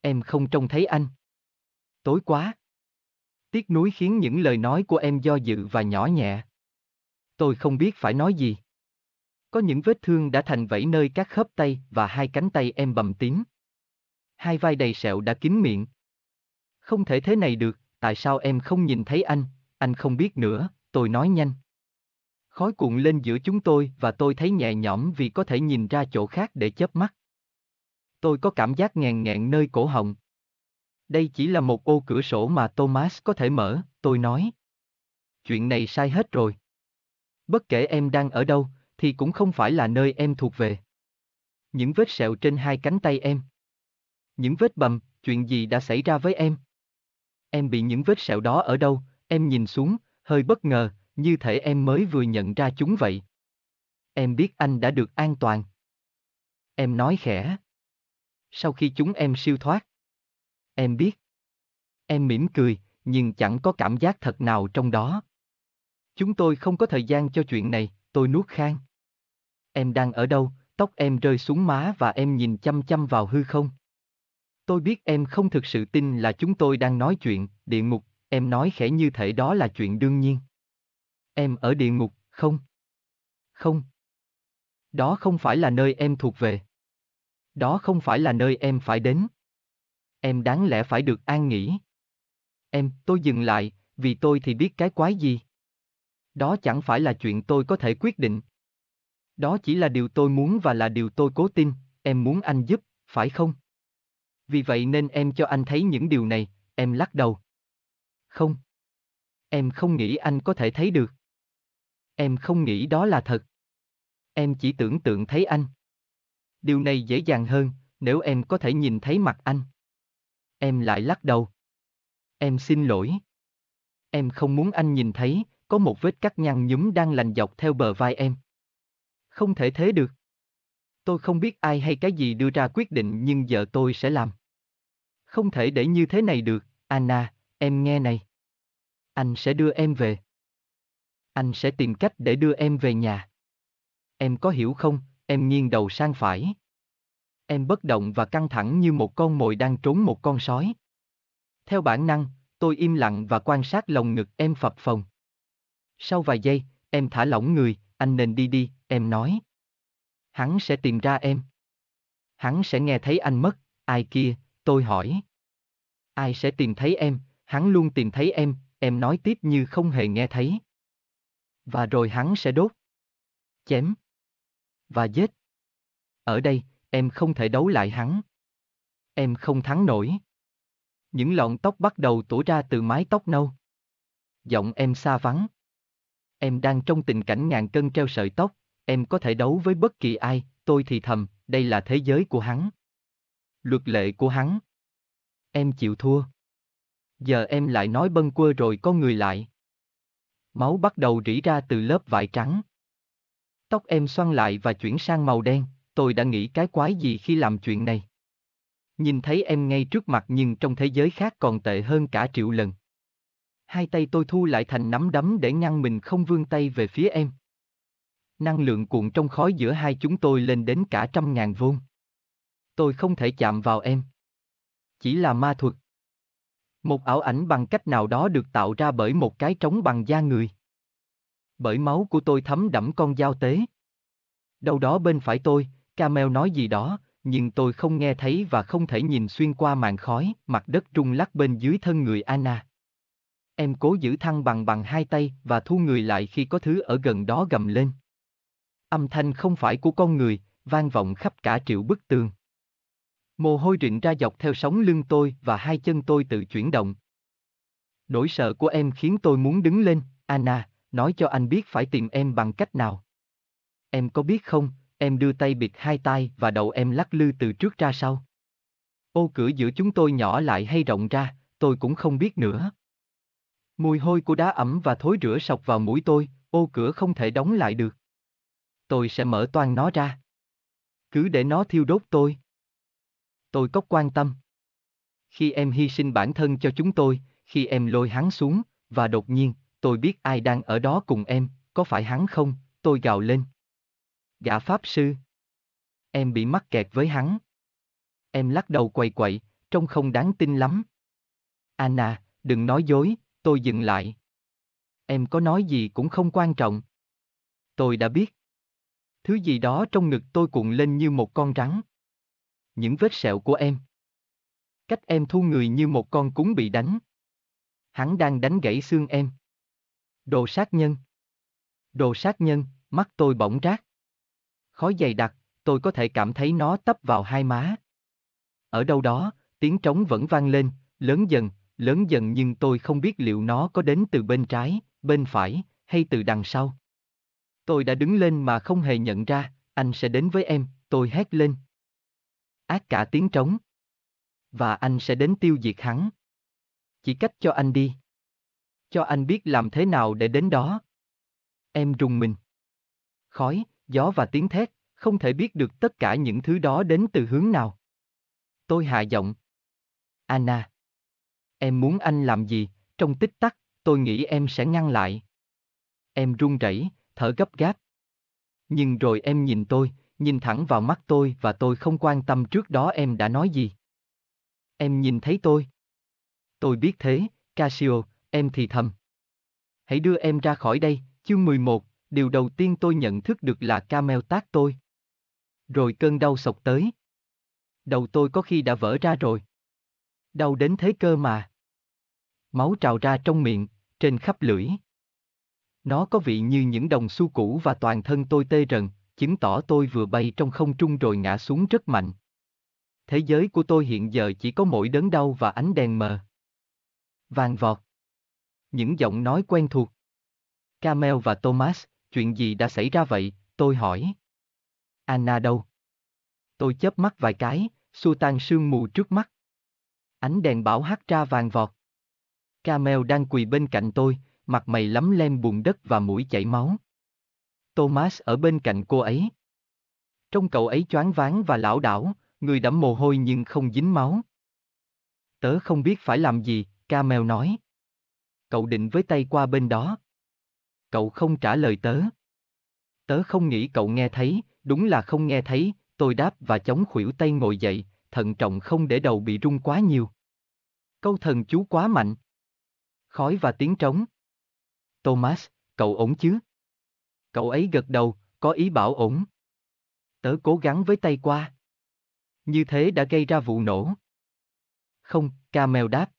[SPEAKER 1] Em không trông thấy anh. Tối quá. Tiếc nuối khiến những lời nói của em do dự và nhỏ nhẹ. Tôi không biết phải nói gì. Có những vết thương đã thành vẫy nơi các khớp tay và hai cánh tay em bầm tím. Hai vai đầy sẹo đã kín miệng. Không thể thế này được, tại sao em không nhìn thấy anh, anh không biết nữa, tôi nói nhanh. Khói cuộn lên giữa chúng tôi và tôi thấy nhẹ nhõm vì có thể nhìn ra chỗ khác để chớp mắt. Tôi có cảm giác ngàn ngẹn nơi cổ họng. Đây chỉ là một ô cửa sổ mà Thomas có thể mở, tôi nói. Chuyện này sai hết rồi. Bất kể em đang ở đâu, thì cũng không phải là nơi em thuộc về. Những vết sẹo trên hai cánh tay em. Những vết bầm, chuyện gì đã xảy ra với em? Em bị những vết sẹo đó ở đâu? Em nhìn xuống, hơi bất ngờ, như thể em mới vừa nhận ra chúng vậy. Em biết anh đã được an toàn. Em nói khẽ. Sau khi chúng em siêu thoát. Em biết. Em mỉm cười, nhưng chẳng có cảm giác thật nào trong đó. Chúng tôi không có thời gian cho chuyện này, tôi nuốt khang. Em đang ở đâu, tóc em rơi xuống má và em nhìn chăm chăm vào hư không. Tôi biết em không thực sự tin là chúng tôi đang nói chuyện, địa ngục, em nói khẽ như thể đó là chuyện đương nhiên. Em ở địa ngục, không? Không. Đó không phải là nơi em thuộc về. Đó không phải là nơi em phải đến. Em đáng lẽ phải được an nghỉ. Em, tôi dừng lại, vì tôi thì biết cái quái gì. Đó chẳng phải là chuyện tôi có thể quyết định. Đó chỉ là điều tôi muốn và là điều tôi cố tin, em muốn anh giúp, phải không? Vì vậy nên em cho anh thấy những điều này, em lắc đầu. Không. Em không nghĩ anh có thể thấy được. Em không nghĩ đó là thật. Em chỉ tưởng tượng thấy anh. Điều này dễ dàng hơn, nếu em có thể nhìn thấy mặt anh. Em lại lắc đầu. Em xin lỗi. Em không muốn anh nhìn thấy, có một vết cắt nhăn nhúm đang lành dọc theo bờ vai em. Không thể thế được. Tôi không biết ai hay cái gì đưa ra quyết định nhưng giờ tôi sẽ làm. Không thể để như thế này được, Anna, em nghe này. Anh sẽ đưa em về. Anh sẽ tìm cách để đưa em về nhà. Em có hiểu không, em nghiêng đầu sang phải. Em bất động và căng thẳng như một con mồi đang trốn một con sói. Theo bản năng, tôi im lặng và quan sát lồng ngực em phập phồng. Sau vài giây, em thả lỏng người, anh nên đi đi, em nói. Hắn sẽ tìm ra em. Hắn sẽ nghe thấy anh mất, ai kia, tôi hỏi. Ai sẽ tìm thấy em, hắn luôn tìm thấy em, em nói tiếp như không hề nghe thấy. Và rồi hắn sẽ đốt. Chém. Và giết. Ở đây, em không thể đấu lại hắn. Em không thắng nổi. Những lọn tóc bắt đầu tủa ra từ mái tóc nâu. Giọng em xa vắng. Em đang trong tình cảnh ngàn cân treo sợi tóc, em có thể đấu với bất kỳ ai, tôi thì thầm, đây là thế giới của hắn. Luật lệ của hắn. Em chịu thua. Giờ em lại nói bâng quơ rồi có người lại. Máu bắt đầu rỉ ra từ lớp vải trắng. Tóc em xoăn lại và chuyển sang màu đen, tôi đã nghĩ cái quái gì khi làm chuyện này. Nhìn thấy em ngay trước mặt nhưng trong thế giới khác còn tệ hơn cả triệu lần. Hai tay tôi thu lại thành nắm đấm để ngăn mình không vươn tay về phía em. Năng lượng cuộn trong khói giữa hai chúng tôi lên đến cả trăm ngàn vôn. Tôi không thể chạm vào em. Chỉ là ma thuật. Một ảo ảnh bằng cách nào đó được tạo ra bởi một cái trống bằng da người. Bởi máu của tôi thấm đẫm con dao tế. Đâu đó bên phải tôi, Camel nói gì đó, nhưng tôi không nghe thấy và không thể nhìn xuyên qua màn khói, mặt đất rung lắc bên dưới thân người Anna. Em cố giữ thăng bằng bằng hai tay và thu người lại khi có thứ ở gần đó gầm lên. Âm thanh không phải của con người, vang vọng khắp cả triệu bức tường. Mồ hôi rịn ra dọc theo sóng lưng tôi và hai chân tôi tự chuyển động. Nỗi sợ của em khiến tôi muốn đứng lên, Anna, nói cho anh biết phải tìm em bằng cách nào. Em có biết không, em đưa tay bịt hai tay và đầu em lắc lư từ trước ra sau. Ô cửa giữa chúng tôi nhỏ lại hay rộng ra, tôi cũng không biết nữa. Mùi hôi của đá ẩm và thối rửa sọc vào mũi tôi, ô cửa không thể đóng lại được. Tôi sẽ mở toan nó ra. Cứ để nó thiêu đốt tôi. Tôi có quan tâm. Khi em hy sinh bản thân cho chúng tôi, khi em lôi hắn xuống, và đột nhiên, tôi biết ai đang ở đó cùng em, có phải hắn không, tôi gào lên. Gã pháp sư. Em bị mắc kẹt với hắn. Em lắc đầu quậy quậy, trông không đáng tin lắm. Anna, đừng nói dối, tôi dừng lại. Em có nói gì cũng không quan trọng. Tôi đã biết. Thứ gì đó trong ngực tôi cuộn lên như một con rắn. Những vết sẹo của em. Cách em thu người như một con cúng bị đánh. Hắn đang đánh gãy xương em. Đồ sát nhân. Đồ sát nhân, mắt tôi bỗng rát. Khói dày đặc, tôi có thể cảm thấy nó tấp vào hai má. Ở đâu đó, tiếng trống vẫn vang lên, lớn dần, lớn dần nhưng tôi không biết liệu nó có đến từ bên trái, bên phải, hay từ đằng sau. Tôi đã đứng lên mà không hề nhận ra, anh sẽ đến với em, tôi hét lên. Ác cả tiếng trống. Và anh sẽ đến tiêu diệt hắn. Chỉ cách cho anh đi. Cho anh biết làm thế nào để đến đó. Em rùng mình. Khói, gió và tiếng thét, không thể biết được tất cả những thứ đó đến từ hướng nào. Tôi hạ giọng. Anna. Em muốn anh làm gì, trong tích tắc, tôi nghĩ em sẽ ngăn lại. Em run rẩy, thở gấp gáp. Nhưng rồi em nhìn tôi, nhìn thẳng vào mắt tôi và tôi không quan tâm trước đó em đã nói gì. Em nhìn thấy tôi. Tôi biết thế, Casio, em thì thầm. Hãy đưa em ra khỏi đây, chương 11, điều đầu tiên tôi nhận thức được là Camel tác tôi. Rồi cơn đau sộc tới. Đầu tôi có khi đã vỡ ra rồi. Đau đến thế cơ mà. Máu trào ra trong miệng, trên khắp lưỡi. Nó có vị như những đồng xu cũ và toàn thân tôi tê rần, chứng tỏ tôi vừa bay trong không trung rồi ngã xuống rất mạnh. Thế giới của tôi hiện giờ chỉ có mỗi đớn đau và ánh đèn mờ. Vàng vọt. Những giọng nói quen thuộc. Camel và Thomas, chuyện gì đã xảy ra vậy, tôi hỏi. Anna đâu? Tôi chớp mắt vài cái, xua tan sương mù trước mắt. Ánh đèn bảo hắt ra vàng vọt. Camel đang quỳ bên cạnh tôi, mặt mày lấm lem bùn đất và mũi chảy máu. Thomas ở bên cạnh cô ấy. Trong cậu ấy choáng váng và lão đảo, người đẫm mồ hôi nhưng không dính máu. Tớ không biết phải làm gì, Camel nói. Cậu định với tay qua bên đó. Cậu không trả lời tớ. Tớ không nghĩ cậu nghe thấy, đúng là không nghe thấy, tôi đáp và chống khuỷu tay ngồi dậy, thận trọng không để đầu bị rung quá nhiều. Câu thần chú quá mạnh. Khói và tiếng trống. Thomas, cậu ổn chứ? Cậu ấy gật đầu, có ý bảo ổn. Tớ cố gắng với tay qua. Như thế đã gây ra vụ nổ. Không, Camel đáp.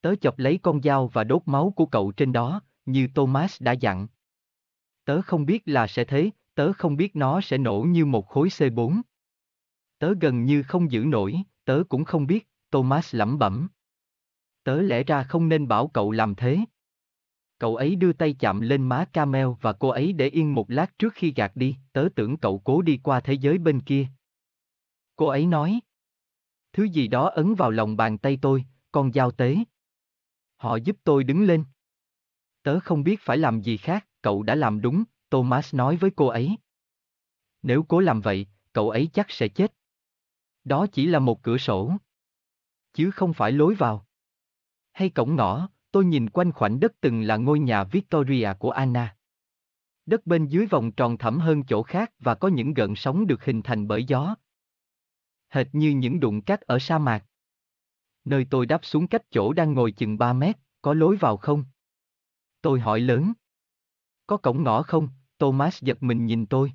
[SPEAKER 1] Tớ chọc lấy con dao và đốt máu của cậu trên đó, như Thomas đã dặn. Tớ không biết là sẽ thế, tớ không biết nó sẽ nổ như một khối C4. Tớ gần như không giữ nổi, tớ cũng không biết, Thomas lẩm bẩm. Tớ lẽ ra không nên bảo cậu làm thế. Cậu ấy đưa tay chạm lên má Camel và cô ấy để yên một lát trước khi gạt đi, tớ tưởng cậu cố đi qua thế giới bên kia. Cô ấy nói. Thứ gì đó ấn vào lòng bàn tay tôi, con dao tế. Họ giúp tôi đứng lên. Tớ không biết phải làm gì khác, cậu đã làm đúng, Thomas nói với cô ấy. Nếu cố làm vậy, cậu ấy chắc sẽ chết. Đó chỉ là một cửa sổ. Chứ không phải lối vào. Hay cổng ngõ, tôi nhìn quanh khoảnh đất từng là ngôi nhà Victoria của Anna. Đất bên dưới vòng tròn thẳm hơn chỗ khác và có những gợn sóng được hình thành bởi gió. Hệt như những đụng cát ở sa mạc. Nơi tôi đáp xuống cách chỗ đang ngồi chừng 3 mét, có lối vào không? Tôi hỏi lớn. Có cổng ngõ không? Thomas giật mình nhìn tôi.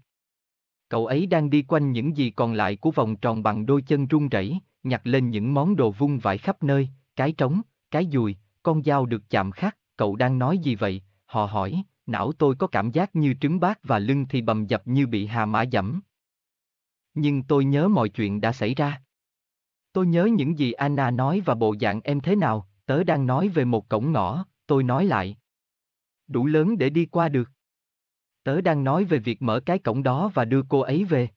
[SPEAKER 1] Cậu ấy đang đi quanh những gì còn lại của vòng tròn bằng đôi chân run rẩy, nhặt lên những món đồ vung vãi khắp nơi, cái trống, cái dùi, con dao được chạm khắc, cậu đang nói gì vậy? Họ hỏi, não tôi có cảm giác như trứng bát và lưng thì bầm dập như bị hà mã dẫm. Nhưng tôi nhớ mọi chuyện đã xảy ra. Tôi nhớ những gì Anna nói và bộ dạng em thế nào, tớ đang nói về một cổng ngõ, tôi nói lại. Đủ lớn để đi qua được. Tớ đang nói về việc mở cái cổng đó và đưa cô ấy về.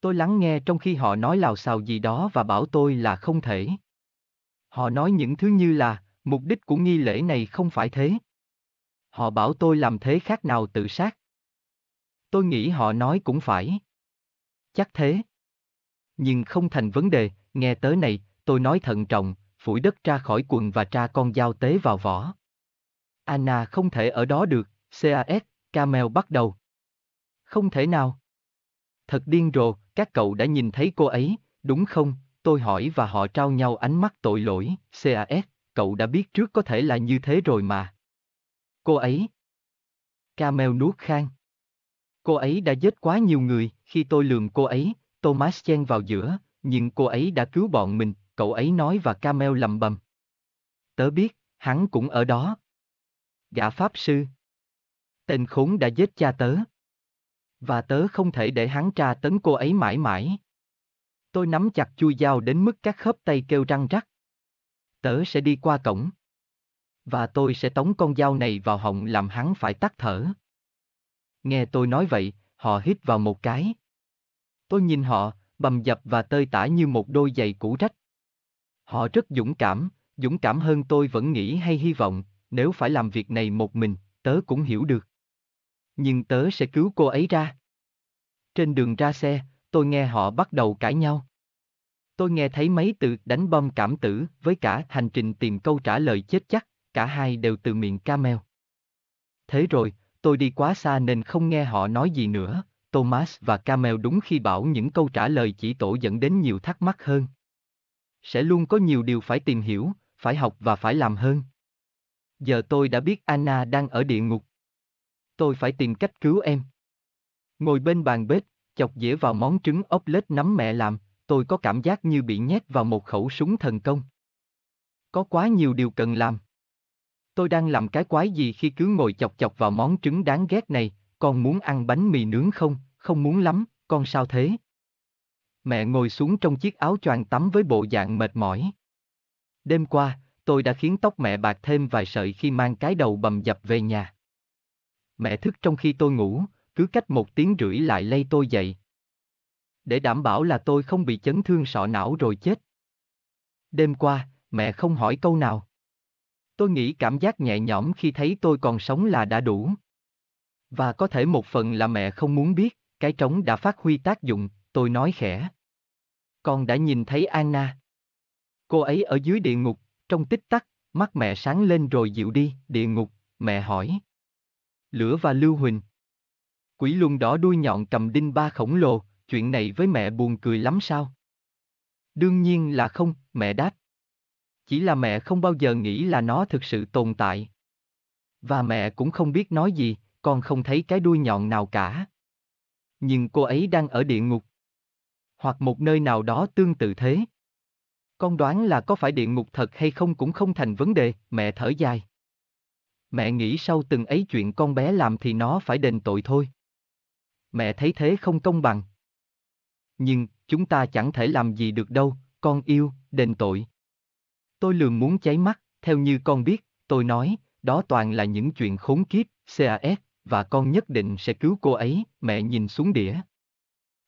[SPEAKER 1] Tôi lắng nghe trong khi họ nói lào xào gì đó và bảo tôi là không thể. Họ nói những thứ như là, mục đích của nghi lễ này không phải thế. Họ bảo tôi làm thế khác nào tự sát. Tôi nghĩ họ nói cũng phải. Chắc thế. Nhưng không thành vấn đề, nghe tới này, tôi nói thận trọng, phủi đất ra khỏi quần và tra con dao tế vào vỏ. Anna không thể ở đó được, CAS, Camel bắt đầu. Không thể nào. Thật điên rồ, các cậu đã nhìn thấy cô ấy, đúng không? Tôi hỏi và họ trao nhau ánh mắt tội lỗi, CAS, cậu đã biết trước có thể là như thế rồi mà. Cô ấy. Camel nuốt khang. Cô ấy đã giết quá nhiều người, khi tôi lường cô ấy, Thomas chen vào giữa, nhưng cô ấy đã cứu bọn mình, cậu ấy nói và Camel lầm bầm. Tớ biết, hắn cũng ở đó. Gã pháp sư. Tên khốn đã giết cha tớ. Và tớ không thể để hắn tra tấn cô ấy mãi mãi. Tôi nắm chặt chui dao đến mức các khớp tay kêu răng rắc. Tớ sẽ đi qua cổng. Và tôi sẽ tống con dao này vào họng làm hắn phải tắt thở. Nghe tôi nói vậy, họ hít vào một cái. Tôi nhìn họ, bầm dập và tơi tả như một đôi giày cũ rách. Họ rất dũng cảm, dũng cảm hơn tôi vẫn nghĩ hay hy vọng, nếu phải làm việc này một mình, tớ cũng hiểu được. Nhưng tớ sẽ cứu cô ấy ra. Trên đường ra xe, tôi nghe họ bắt đầu cãi nhau. Tôi nghe thấy mấy từ đánh bom cảm tử với cả hành trình tìm câu trả lời chết chắc, cả hai đều từ miệng Camel. Thế rồi, tôi đi quá xa nên không nghe họ nói gì nữa, Thomas và Camel đúng khi bảo những câu trả lời chỉ tổ dẫn đến nhiều thắc mắc hơn. Sẽ luôn có nhiều điều phải tìm hiểu, phải học và phải làm hơn. Giờ tôi đã biết Anna đang ở địa ngục. Tôi phải tìm cách cứu em. Ngồi bên bàn bếp, chọc dĩa vào món trứng ốc lết nắm mẹ làm, tôi có cảm giác như bị nhét vào một khẩu súng thần công. Có quá nhiều điều cần làm. Tôi đang làm cái quái gì khi cứ ngồi chọc chọc vào món trứng đáng ghét này, con muốn ăn bánh mì nướng không, không muốn lắm, con sao thế? Mẹ ngồi xuống trong chiếc áo choàng tắm với bộ dạng mệt mỏi. Đêm qua, tôi đã khiến tóc mẹ bạc thêm vài sợi khi mang cái đầu bầm dập về nhà. Mẹ thức trong khi tôi ngủ, cứ cách một tiếng rưỡi lại lay tôi dậy. Để đảm bảo là tôi không bị chấn thương sọ não rồi chết. Đêm qua, mẹ không hỏi câu nào. Tôi nghĩ cảm giác nhẹ nhõm khi thấy tôi còn sống là đã đủ. Và có thể một phần là mẹ không muốn biết, cái trống đã phát huy tác dụng, tôi nói khẽ. Con đã nhìn thấy Anna. Cô ấy ở dưới địa ngục, trong tích tắc, mắt mẹ sáng lên rồi dịu đi, địa ngục, mẹ hỏi. Lửa và Lưu Huỳnh. Quỷ luân đỏ đuôi nhọn cầm đinh ba khổng lồ, chuyện này với mẹ buồn cười lắm sao? Đương nhiên là không, mẹ đáp. Chỉ là mẹ không bao giờ nghĩ là nó thực sự tồn tại. Và mẹ cũng không biết nói gì, con không thấy cái đuôi nhọn nào cả. Nhưng cô ấy đang ở địa ngục. Hoặc một nơi nào đó tương tự thế. Con đoán là có phải địa ngục thật hay không cũng không thành vấn đề, mẹ thở dài. Mẹ nghĩ sau từng ấy chuyện con bé làm thì nó phải đền tội thôi. Mẹ thấy thế không công bằng. Nhưng, chúng ta chẳng thể làm gì được đâu, con yêu, đền tội. Tôi lường muốn cháy mắt, theo như con biết, tôi nói, đó toàn là những chuyện khốn kiếp, CAS, và con nhất định sẽ cứu cô ấy, mẹ nhìn xuống đĩa.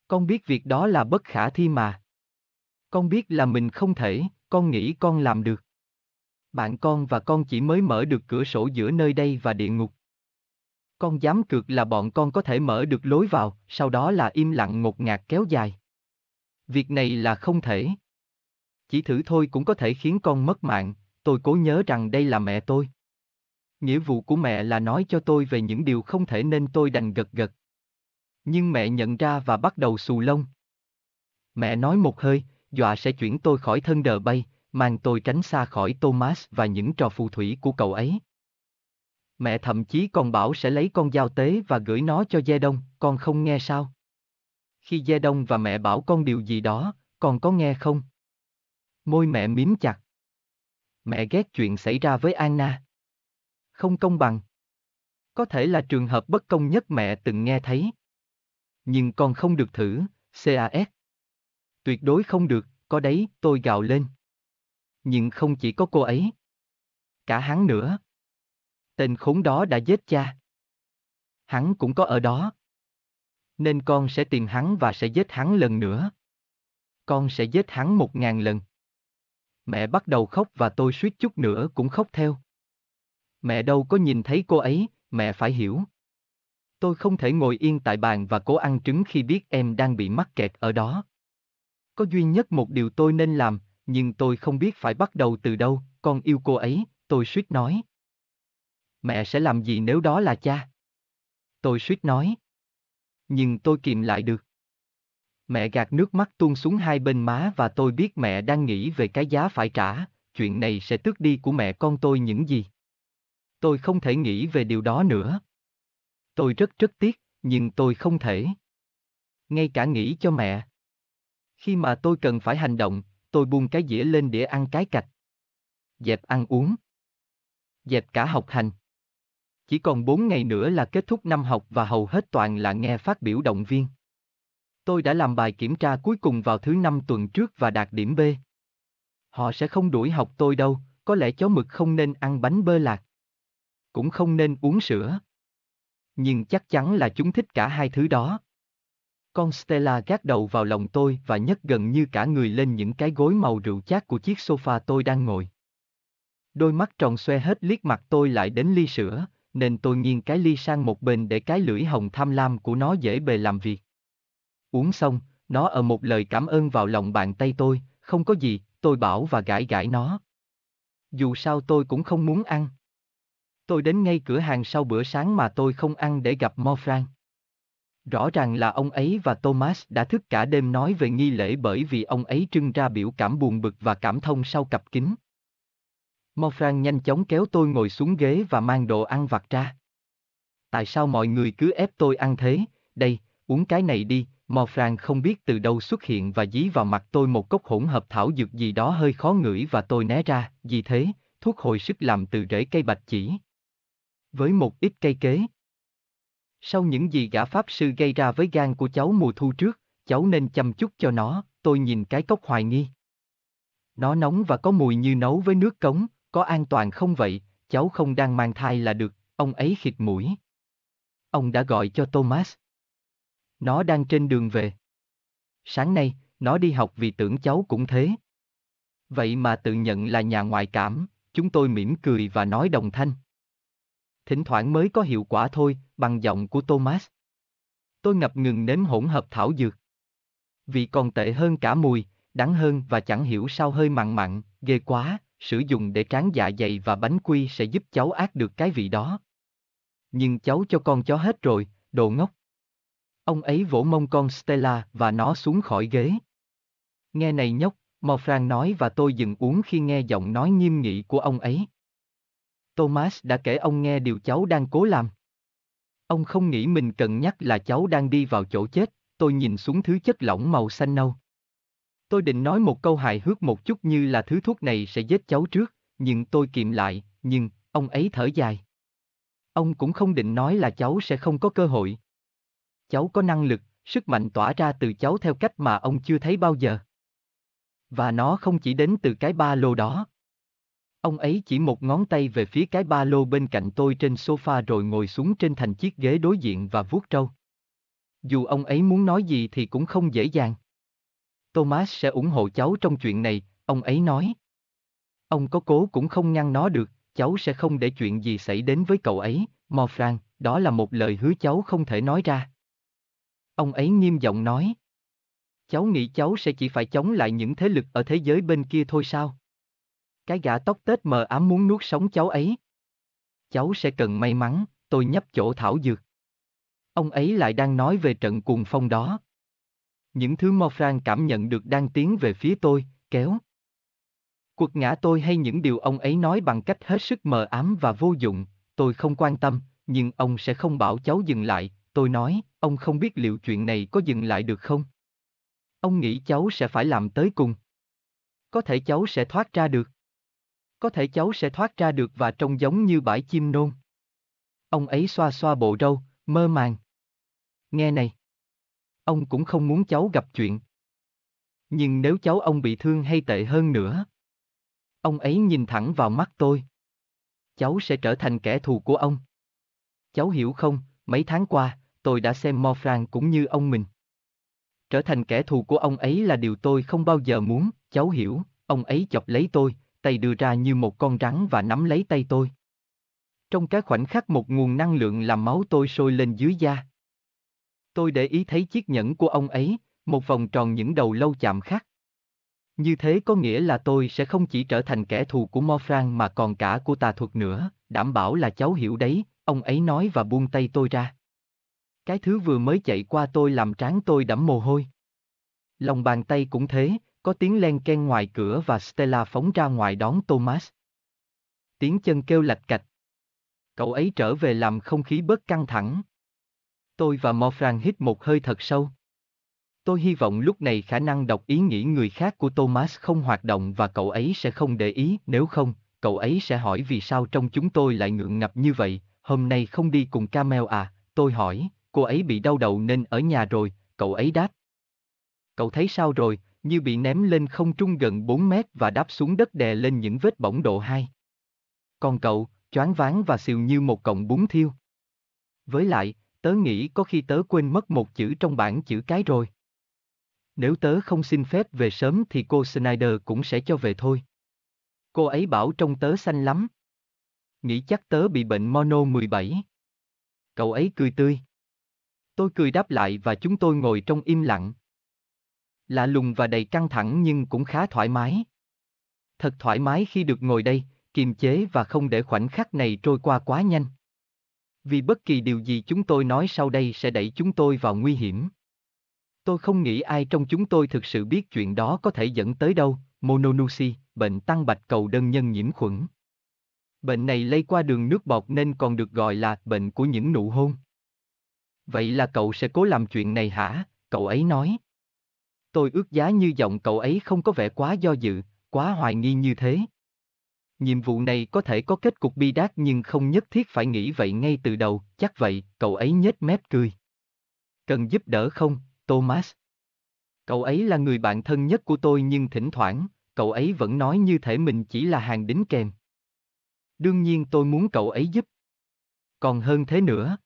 [SPEAKER 1] Con biết việc đó là bất khả thi mà. Con biết là mình không thể, con nghĩ con làm được. Bạn con và con chỉ mới mở được cửa sổ giữa nơi đây và địa ngục. Con dám cược là bọn con có thể mở được lối vào, sau đó là im lặng ngột ngạt kéo dài. Việc này là không thể. Chỉ thử thôi cũng có thể khiến con mất mạng, tôi cố nhớ rằng đây là mẹ tôi. Nghĩa vụ của mẹ là nói cho tôi về những điều không thể nên tôi đành gật gật. Nhưng mẹ nhận ra và bắt đầu xù lông. Mẹ nói một hơi, dọa sẽ chuyển tôi khỏi thân đờ bay, mang tôi tránh xa khỏi Thomas và những trò phù thủy của cậu ấy. Mẹ thậm chí còn bảo sẽ lấy con dao tế và gửi nó cho Gia Đông, con không nghe sao? Khi Gia Đông và mẹ bảo con điều gì đó, con có nghe không? Môi mẹ miếm chặt. Mẹ ghét chuyện xảy ra với Anna. Không công bằng. Có thể là trường hợp bất công nhất mẹ từng nghe thấy. Nhưng con không được thử, CAS. Tuyệt đối không được, có đấy, tôi gào lên. Nhưng không chỉ có cô ấy. Cả hắn nữa. Tên khốn đó đã giết cha. Hắn cũng có ở đó. Nên con sẽ tìm hắn và sẽ giết hắn lần nữa. Con sẽ giết hắn một ngàn lần. Mẹ bắt đầu khóc và tôi suýt chút nữa cũng khóc theo. Mẹ đâu có nhìn thấy cô ấy, mẹ phải hiểu. Tôi không thể ngồi yên tại bàn và cố ăn trứng khi biết em đang bị mắc kẹt ở đó. Có duy nhất một điều tôi nên làm, nhưng tôi không biết phải bắt đầu từ đâu, con yêu cô ấy, tôi suýt nói. Mẹ sẽ làm gì nếu đó là cha? Tôi suýt nói. Nhưng tôi kìm lại được. Mẹ gạt nước mắt tuôn xuống hai bên má và tôi biết mẹ đang nghĩ về cái giá phải trả, chuyện này sẽ tước đi của mẹ con tôi những gì. Tôi không thể nghĩ về điều đó nữa. Tôi rất rất tiếc, nhưng tôi không thể. Ngay cả nghĩ cho mẹ. Khi mà tôi cần phải hành động, tôi buông cái dĩa lên để ăn cái cạch. Dẹp ăn uống. Dẹp cả học hành. Chỉ còn 4 ngày nữa là kết thúc năm học và hầu hết toàn là nghe phát biểu động viên. Tôi đã làm bài kiểm tra cuối cùng vào thứ năm tuần trước và đạt điểm B. Họ sẽ không đuổi học tôi đâu, có lẽ chó mực không nên ăn bánh bơ lạc. Cũng không nên uống sữa. Nhưng chắc chắn là chúng thích cả hai thứ đó. Con Stella gác đầu vào lòng tôi và nhấc gần như cả người lên những cái gối màu rượu chát của chiếc sofa tôi đang ngồi. Đôi mắt tròn xoe hết liếc mặt tôi lại đến ly sữa, nên tôi nghiêng cái ly sang một bên để cái lưỡi hồng tham lam của nó dễ bề làm việc. Uống xong, nó ở một lời cảm ơn vào lòng bàn tay tôi, không có gì, tôi bảo và gãi gãi nó. Dù sao tôi cũng không muốn ăn. Tôi đến ngay cửa hàng sau bữa sáng mà tôi không ăn để gặp Morfran. Rõ ràng là ông ấy và Thomas đã thức cả đêm nói về nghi lễ bởi vì ông ấy trưng ra biểu cảm buồn bực và cảm thông sau cặp kính. Morfran nhanh chóng kéo tôi ngồi xuống ghế và mang đồ ăn vặt ra. Tại sao mọi người cứ ép tôi ăn thế, đây, uống cái này đi, Morfran không biết từ đâu xuất hiện và dí vào mặt tôi một cốc hỗn hợp thảo dược gì đó hơi khó ngửi và tôi né ra, Vì thế, thuốc hồi sức làm từ rễ cây bạch chỉ. Với một ít cây kế. Sau những gì gã pháp sư gây ra với gan của cháu mùa thu trước, cháu nên chăm chút cho nó, tôi nhìn cái cốc hoài nghi. Nó nóng và có mùi như nấu với nước cống, có an toàn không vậy, cháu không đang mang thai là được, ông ấy khịt mũi. Ông đã gọi cho Thomas. Nó đang trên đường về. Sáng nay, nó đi học vì tưởng cháu cũng thế. Vậy mà tự nhận là nhà ngoại cảm, chúng tôi mỉm cười và nói đồng thanh. Thỉnh thoảng mới có hiệu quả thôi, bằng giọng của Thomas. Tôi ngập ngừng nếm hỗn hợp thảo dược. Vị còn tệ hơn cả mùi, đắng hơn và chẳng hiểu sao hơi mặn mặn, ghê quá, sử dụng để tráng dạ dày và bánh quy sẽ giúp cháu ác được cái vị đó. Nhưng cháu cho con chó hết rồi, đồ ngốc. Ông ấy vỗ mông con Stella và nó xuống khỏi ghế. Nghe này nhóc, Morfran nói và tôi dừng uống khi nghe giọng nói nghiêm nghị của ông ấy. Thomas đã kể ông nghe điều cháu đang cố làm. Ông không nghĩ mình cần nhắc là cháu đang đi vào chỗ chết, tôi nhìn xuống thứ chất lỏng màu xanh nâu. Tôi định nói một câu hài hước một chút như là thứ thuốc này sẽ giết cháu trước, nhưng tôi kiệm lại, nhưng, ông ấy thở dài. Ông cũng không định nói là cháu sẽ không có cơ hội. Cháu có năng lực, sức mạnh tỏa ra từ cháu theo cách mà ông chưa thấy bao giờ. Và nó không chỉ đến từ cái ba lô đó. Ông ấy chỉ một ngón tay về phía cái ba lô bên cạnh tôi trên sofa rồi ngồi xuống trên thành chiếc ghế đối diện và vuốt trâu. Dù ông ấy muốn nói gì thì cũng không dễ dàng. Thomas sẽ ủng hộ cháu trong chuyện này, ông ấy nói. Ông có cố cũng không ngăn nó được, cháu sẽ không để chuyện gì xảy đến với cậu ấy, Morfran, đó là một lời hứa cháu không thể nói ra. Ông ấy nghiêm giọng nói. Cháu nghĩ cháu sẽ chỉ phải chống lại những thế lực ở thế giới bên kia thôi sao? Cái gã tóc tết mờ ám muốn nuốt sống cháu ấy. Cháu sẽ cần may mắn, tôi nhấp chỗ thảo dược. Ông ấy lại đang nói về trận cuồng phong đó. Những thứ Morfran cảm nhận được đang tiến về phía tôi, kéo. Cuộc ngã tôi hay những điều ông ấy nói bằng cách hết sức mờ ám và vô dụng, tôi không quan tâm, nhưng ông sẽ không bảo cháu dừng lại, tôi nói, ông không biết liệu chuyện này có dừng lại được không? Ông nghĩ cháu sẽ phải làm tới cùng. Có thể cháu sẽ thoát ra được. Có thể cháu sẽ thoát ra được và trông giống như bãi chim nôn. Ông ấy xoa xoa bộ râu, mơ màng. Nghe này. Ông cũng không muốn cháu gặp chuyện. Nhưng nếu cháu ông bị thương hay tệ hơn nữa. Ông ấy nhìn thẳng vào mắt tôi. Cháu sẽ trở thành kẻ thù của ông. Cháu hiểu không, mấy tháng qua, tôi đã xem Morfran cũng như ông mình. Trở thành kẻ thù của ông ấy là điều tôi không bao giờ muốn, cháu hiểu, ông ấy chọc lấy tôi, tay đưa ra như một con rắn và nắm lấy tay tôi. Trong cái khoảnh khắc một nguồn năng lượng làm máu tôi sôi lên dưới da. Tôi để ý thấy chiếc nhẫn của ông ấy, một vòng tròn những đầu lâu chạm khắc. Như thế có nghĩa là tôi sẽ không chỉ trở thành kẻ thù của Morfran mà còn cả của tà thuật nữa, đảm bảo là cháu hiểu đấy, ông ấy nói và buông tay tôi ra. Cái thứ vừa mới chạy qua tôi làm trán tôi đẫm mồ hôi. Lòng bàn tay cũng thế, có tiếng len ken ngoài cửa và Stella phóng ra ngoài đón Thomas. Tiếng chân kêu lạch cạch. Cậu ấy trở về làm không khí bớt căng thẳng. Tôi và Morfran hít một hơi thật sâu. Tôi hy vọng lúc này khả năng đọc ý nghĩ người khác của Thomas không hoạt động và cậu ấy sẽ không để ý, nếu không, cậu ấy sẽ hỏi vì sao trong chúng tôi lại ngượng ngập như vậy, hôm nay không đi cùng Camel à, tôi hỏi, cô ấy bị đau đầu nên ở nhà rồi, cậu ấy đáp. Cậu thấy sao rồi, như bị ném lên không trung gần 4 mét và đáp xuống đất đè lên những vết bỏng độ 2. Còn cậu, choáng váng và xìu như một cọng bún thiêu. Với lại, tớ nghĩ có khi tớ quên mất một chữ trong bảng chữ cái rồi. Nếu tớ không xin phép về sớm thì cô Snyder cũng sẽ cho về thôi. Cô ấy bảo trông tớ xanh lắm. Nghĩ chắc tớ bị bệnh mono 17. Cậu ấy cười tươi. Tôi cười đáp lại và chúng tôi ngồi trong im lặng. Lạ lùng và đầy căng thẳng nhưng cũng khá thoải mái. Thật thoải mái khi được ngồi đây, kiềm chế và không để khoảnh khắc này trôi qua quá nhanh. Vì bất kỳ điều gì chúng tôi nói sau đây sẽ đẩy chúng tôi vào nguy hiểm. Tôi không nghĩ ai trong chúng tôi thực sự biết chuyện đó có thể dẫn tới đâu, Mononusi, bệnh tăng bạch cầu đơn nhân nhiễm khuẩn. Bệnh này lây qua đường nước bọt nên còn được gọi là bệnh của những nụ hôn. Vậy là cậu sẽ cố làm chuyện này hả? Cậu ấy nói. Tôi ước giá như giọng cậu ấy không có vẻ quá do dự, quá hoài nghi như thế. Nhiệm vụ này có thể có kết cục bi đát nhưng không nhất thiết phải nghĩ vậy ngay từ đầu, chắc vậy, cậu ấy nhếch mép cười. Cần giúp đỡ không, Thomas? Cậu ấy là người bạn thân nhất của tôi nhưng thỉnh thoảng, cậu ấy vẫn nói như thể mình chỉ là hàng đính kèm. Đương nhiên tôi muốn cậu ấy giúp. Còn hơn thế nữa.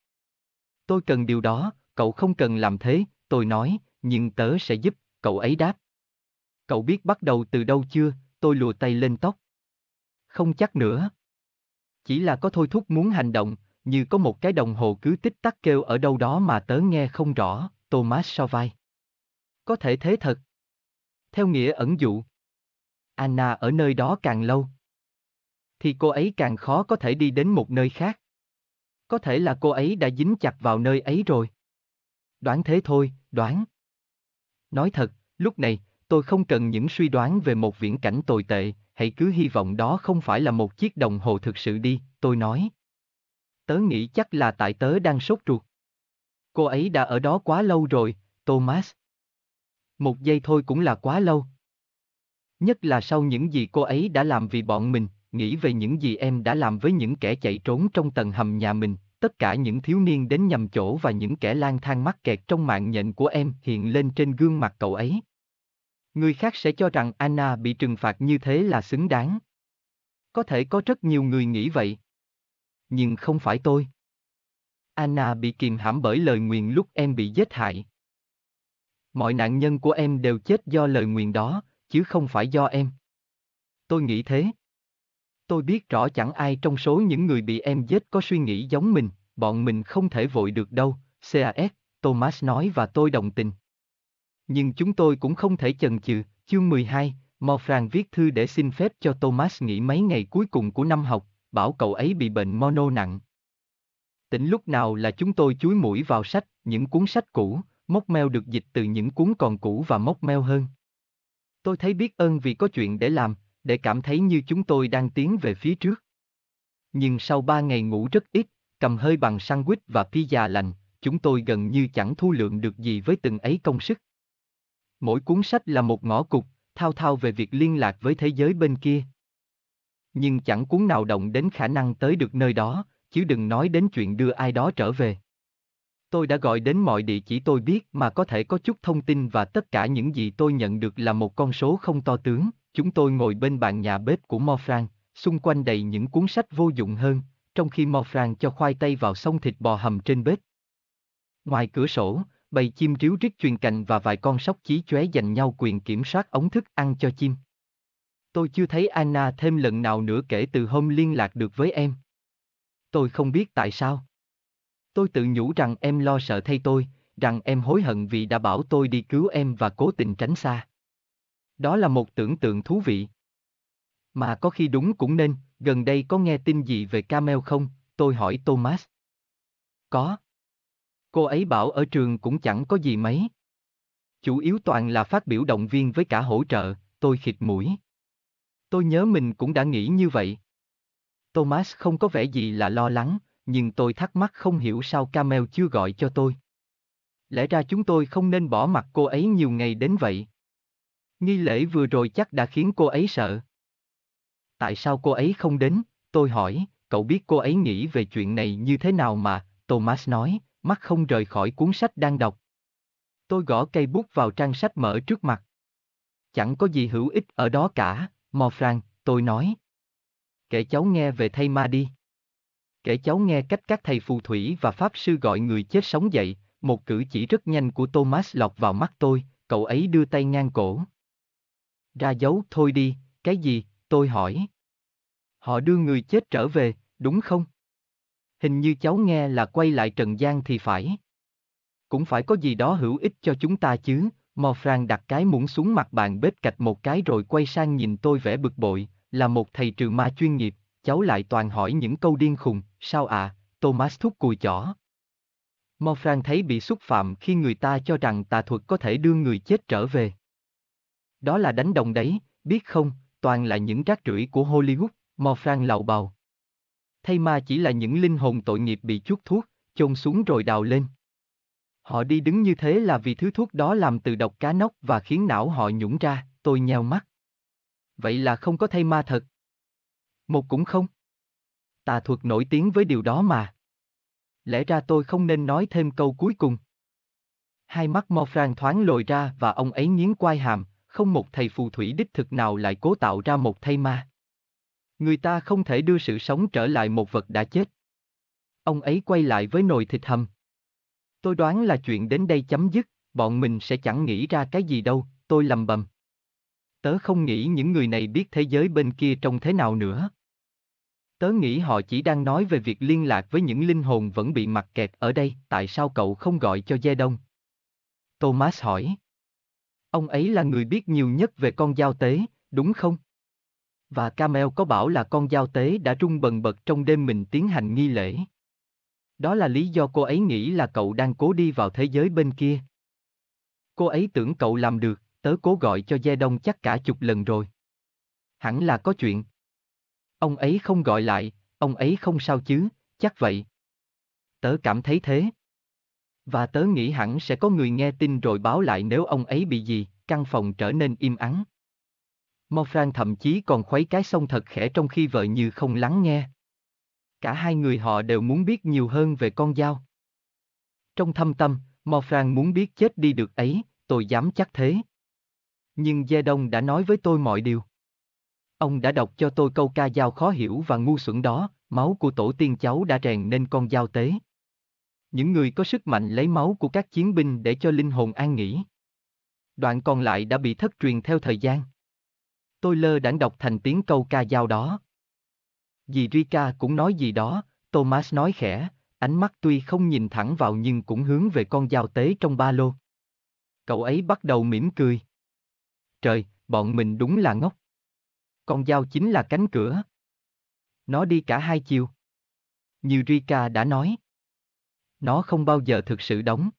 [SPEAKER 1] Tôi cần điều đó, cậu không cần làm thế, tôi nói, nhưng tớ sẽ giúp, cậu ấy đáp. Cậu biết bắt đầu từ đâu chưa, tôi lùa tay lên tóc. Không chắc nữa. Chỉ là có thôi thúc muốn hành động, như có một cái đồng hồ cứ tích tắc kêu ở đâu đó mà tớ nghe không rõ, Thomas so vai. Có thể thế thật. Theo nghĩa ẩn dụ. Anna ở nơi đó càng lâu. Thì cô ấy càng khó có thể đi đến một nơi khác. Có thể là cô ấy đã dính chặt vào nơi ấy rồi. Đoán thế thôi, đoán. Nói thật, lúc này, tôi không cần những suy đoán về một viễn cảnh tồi tệ, hãy cứ hy vọng đó không phải là một chiếc đồng hồ thực sự đi, tôi nói. Tớ nghĩ chắc là tại tớ đang sốt ruột. Cô ấy đã ở đó quá lâu rồi, Thomas. Một giây thôi cũng là quá lâu. Nhất là sau những gì cô ấy đã làm vì bọn mình, nghĩ về những gì em đã làm với những kẻ chạy trốn trong tầng hầm nhà mình, tất cả những thiếu niên đến nhầm chỗ và những kẻ lang thang mắc kẹt trong mạng nhện của em hiện lên trên gương mặt cậu ấy. Người khác sẽ cho rằng Anna bị trừng phạt như thế là xứng đáng. Có thể có rất nhiều người nghĩ vậy. Nhưng không phải tôi. Anna bị kìm hãm bởi lời nguyền lúc em bị giết hại. Mọi nạn nhân của em đều chết do lời nguyền đó, chứ không phải do em. Tôi nghĩ thế. Tôi biết rõ chẳng ai trong số những người bị em giết có suy nghĩ giống mình, bọn mình không thể vội được đâu, CAS, Thomas nói và tôi đồng tình. Nhưng chúng tôi cũng không thể chần chừ, chương 12, Morfran viết thư để xin phép cho Thomas nghỉ mấy ngày cuối cùng của năm học, bảo cậu ấy bị bệnh mono nặng. Tỉnh lúc nào là chúng tôi chúi mũi vào sách, những cuốn sách cũ, móc meo được dịch từ những cuốn còn cũ và móc meo hơn. Tôi thấy biết ơn vì có chuyện để làm, để cảm thấy như chúng tôi đang tiến về phía trước. Nhưng sau ba ngày ngủ rất ít, cầm hơi bằng sandwich và pizza lành, chúng tôi gần như chẳng thu lượng được gì với từng ấy công sức. Mỗi cuốn sách là một ngõ cụt, thao thao về việc liên lạc với thế giới bên kia. Nhưng chẳng cuốn nào động đến khả năng tới được nơi đó, chứ đừng nói đến chuyện đưa ai đó trở về. Tôi đã gọi đến mọi địa chỉ tôi biết mà có thể có chút thông tin và tất cả những gì tôi nhận được là một con số không to tướng. Chúng tôi ngồi bên bàn nhà bếp của Morfran, xung quanh đầy những cuốn sách vô dụng hơn, trong khi Morfran cho khoai tây vào xong thịt bò hầm trên bếp. Ngoài cửa sổ, bầy chim ríu rít truyền cành và vài con sóc chí chóe giành nhau quyền kiểm soát ống thức ăn cho chim. Tôi chưa thấy Anna thêm lần nào nữa kể từ hôm liên lạc được với em. Tôi không biết tại sao. Tôi tự nhủ rằng em lo sợ thay tôi, rằng em hối hận vì đã bảo tôi đi cứu em và cố tình tránh xa. Đó là một tưởng tượng thú vị. Mà có khi đúng cũng nên, gần đây có nghe tin gì về Camel không? Tôi hỏi Thomas. Có. Cô ấy bảo ở trường cũng chẳng có gì mấy. Chủ yếu toàn là phát biểu động viên với cả hỗ trợ, tôi khịt mũi. Tôi nhớ mình cũng đã nghĩ như vậy. Thomas không có vẻ gì là lo lắng, nhưng tôi thắc mắc không hiểu sao Camel chưa gọi cho tôi. Lẽ ra chúng tôi không nên bỏ mặt cô ấy nhiều ngày đến vậy. Nghi lễ vừa rồi chắc đã khiến cô ấy sợ. Tại sao cô ấy không đến? Tôi hỏi, cậu biết cô ấy nghĩ về chuyện này như thế nào mà, Thomas nói, mắt không rời khỏi cuốn sách đang đọc. Tôi gõ cây bút vào trang sách mở trước mặt. Chẳng có gì hữu ích ở đó cả, Morfran, tôi nói. Kể cháu nghe về thay ma đi. Kể cháu nghe cách các thầy phù thủy và pháp sư gọi người chết sống dậy, một cử chỉ rất nhanh của Thomas lọt vào mắt tôi, cậu ấy đưa tay ngang cổ. Ra dấu thôi đi, cái gì, tôi hỏi. Họ đưa người chết trở về, đúng không? Hình như cháu nghe là quay lại Trần gian thì phải. cũng phải có gì đó hữu ích cho chúng ta chứ. Morfran đặt cái muỗng xuống mặt bàn bếp cạch một cái rồi quay sang nhìn tôi vẻ bực bội, là một thầy trừ ma chuyên nghiệp, cháu lại toàn hỏi những câu điên khùng, sao ạ, à? Thomas thúc cùi chỏ. Morfran thấy bị xúc phạm khi người ta cho rằng tà thuật có thể đưa người chết trở về. Đó là đánh đồng đấy, biết không, toàn là những rác rưởi của Hollywood, Morfran lầu bầu. Thay ma chỉ là những linh hồn tội nghiệp bị chuốt thuốc, chôn xuống rồi đào lên. Họ đi đứng như thế là vì thứ thuốc đó làm từ độc cá nóc và khiến não họ nhũng ra, tôi nheo mắt. Vậy là không có thay ma thật. Một cũng không. Tà thuật nổi tiếng với điều đó mà. Lẽ ra tôi không nên nói thêm câu cuối cùng. Hai mắt Morfran thoáng lồi ra và ông ấy nghiến quai hàm, không một thầy phù thủy đích thực nào lại cố tạo ra một thay ma. Người ta không thể đưa sự sống trở lại một vật đã chết. Ông ấy quay lại với nồi thịt hầm. Tôi đoán là chuyện đến đây chấm dứt, bọn mình sẽ chẳng nghĩ ra cái gì đâu, tôi lầm bầm. Tớ không nghĩ những người này biết thế giới bên kia trông thế nào nữa. Tớ nghĩ họ chỉ đang nói về việc liên lạc với những linh hồn vẫn bị mặc kẹt ở đây, tại sao cậu không gọi cho Gia Đông? Thomas hỏi. Ông ấy là người biết nhiều nhất về con dao tế, đúng không? Và Camel có bảo là con giao tế đã rung bần bật trong đêm mình tiến hành nghi lễ. Đó là lý do cô ấy nghĩ là cậu đang cố đi vào thế giới bên kia. Cô ấy tưởng cậu làm được, tớ cố gọi cho Gia Đông chắc cả chục lần rồi. Hẳn là có chuyện. Ông ấy không gọi lại, ông ấy không sao chứ, chắc vậy. Tớ cảm thấy thế. Và tớ nghĩ hẳn sẽ có người nghe tin rồi báo lại nếu ông ấy bị gì, căn phòng trở nên im ắng. Morfran thậm chí còn khuấy cái sông thật khẽ trong khi vợ như không lắng nghe. Cả hai người họ đều muốn biết nhiều hơn về con dao. Trong thâm tâm, Morfran muốn biết chết đi được ấy, tôi dám chắc thế. Nhưng Gia Đông đã nói với tôi mọi điều. Ông đã đọc cho tôi câu ca dao khó hiểu và ngu xuẩn đó, máu của tổ tiên cháu đã rèn nên con dao tế. Những người có sức mạnh lấy máu của các chiến binh để cho linh hồn an nghỉ. Đoạn còn lại đã bị thất truyền theo thời gian. Tôi lơ đãng đọc thành tiếng câu ca dao đó. Dì Rika cũng nói gì đó, Thomas nói khẽ, ánh mắt tuy không nhìn thẳng vào nhưng cũng hướng về con dao tế trong ba lô. Cậu ấy bắt đầu mỉm cười. Trời, bọn mình đúng là ngốc. Con dao chính là cánh cửa. Nó đi cả hai chiều. Như Rika đã nói. Nó không bao giờ thực sự đóng.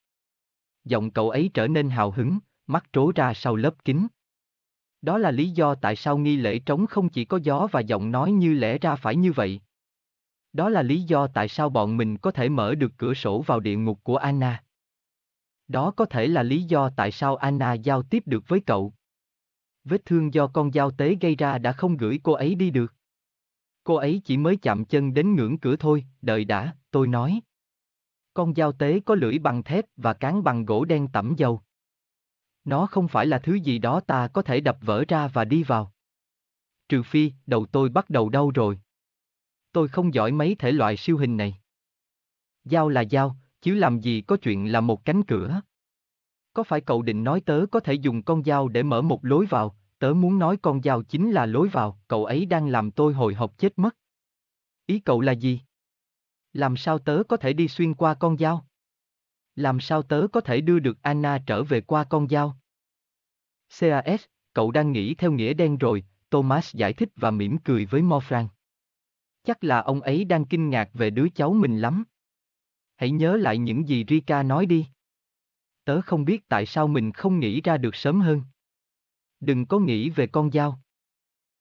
[SPEAKER 1] Giọng cậu ấy trở nên hào hứng, mắt trố ra sau lớp kính. Đó là lý do tại sao nghi lễ trống không chỉ có gió và giọng nói như lẽ ra phải như vậy. Đó là lý do tại sao bọn mình có thể mở được cửa sổ vào địa ngục của Anna. Đó có thể là lý do tại sao Anna giao tiếp được với cậu. Vết thương do con dao tế gây ra đã không gửi cô ấy đi được. Cô ấy chỉ mới chạm chân đến ngưỡng cửa thôi, đợi đã, tôi nói. Con dao tế có lưỡi bằng thép và cán bằng gỗ đen tẩm dầu. Nó không phải là thứ gì đó ta có thể đập vỡ ra và đi vào. Trừ phi, đầu tôi bắt đầu đau rồi. Tôi không giỏi mấy thể loại siêu hình này. Dao là dao, chứ làm gì có chuyện là một cánh cửa. Có phải cậu định nói tớ có thể dùng con dao để mở một lối vào, tớ muốn nói con dao chính là lối vào, cậu ấy đang làm tôi hồi hộp chết mất. Ý cậu là gì? Làm sao tớ có thể đi xuyên qua con dao? Làm sao tớ có thể đưa được Anna trở về qua con dao? CAS, cậu đang nghĩ theo nghĩa đen rồi, Thomas giải thích và mỉm cười với Morfran. Chắc là ông ấy đang kinh ngạc về đứa cháu mình lắm. Hãy nhớ lại những gì Rika nói đi. Tớ không biết tại sao mình không nghĩ ra được sớm hơn. Đừng có nghĩ về con dao.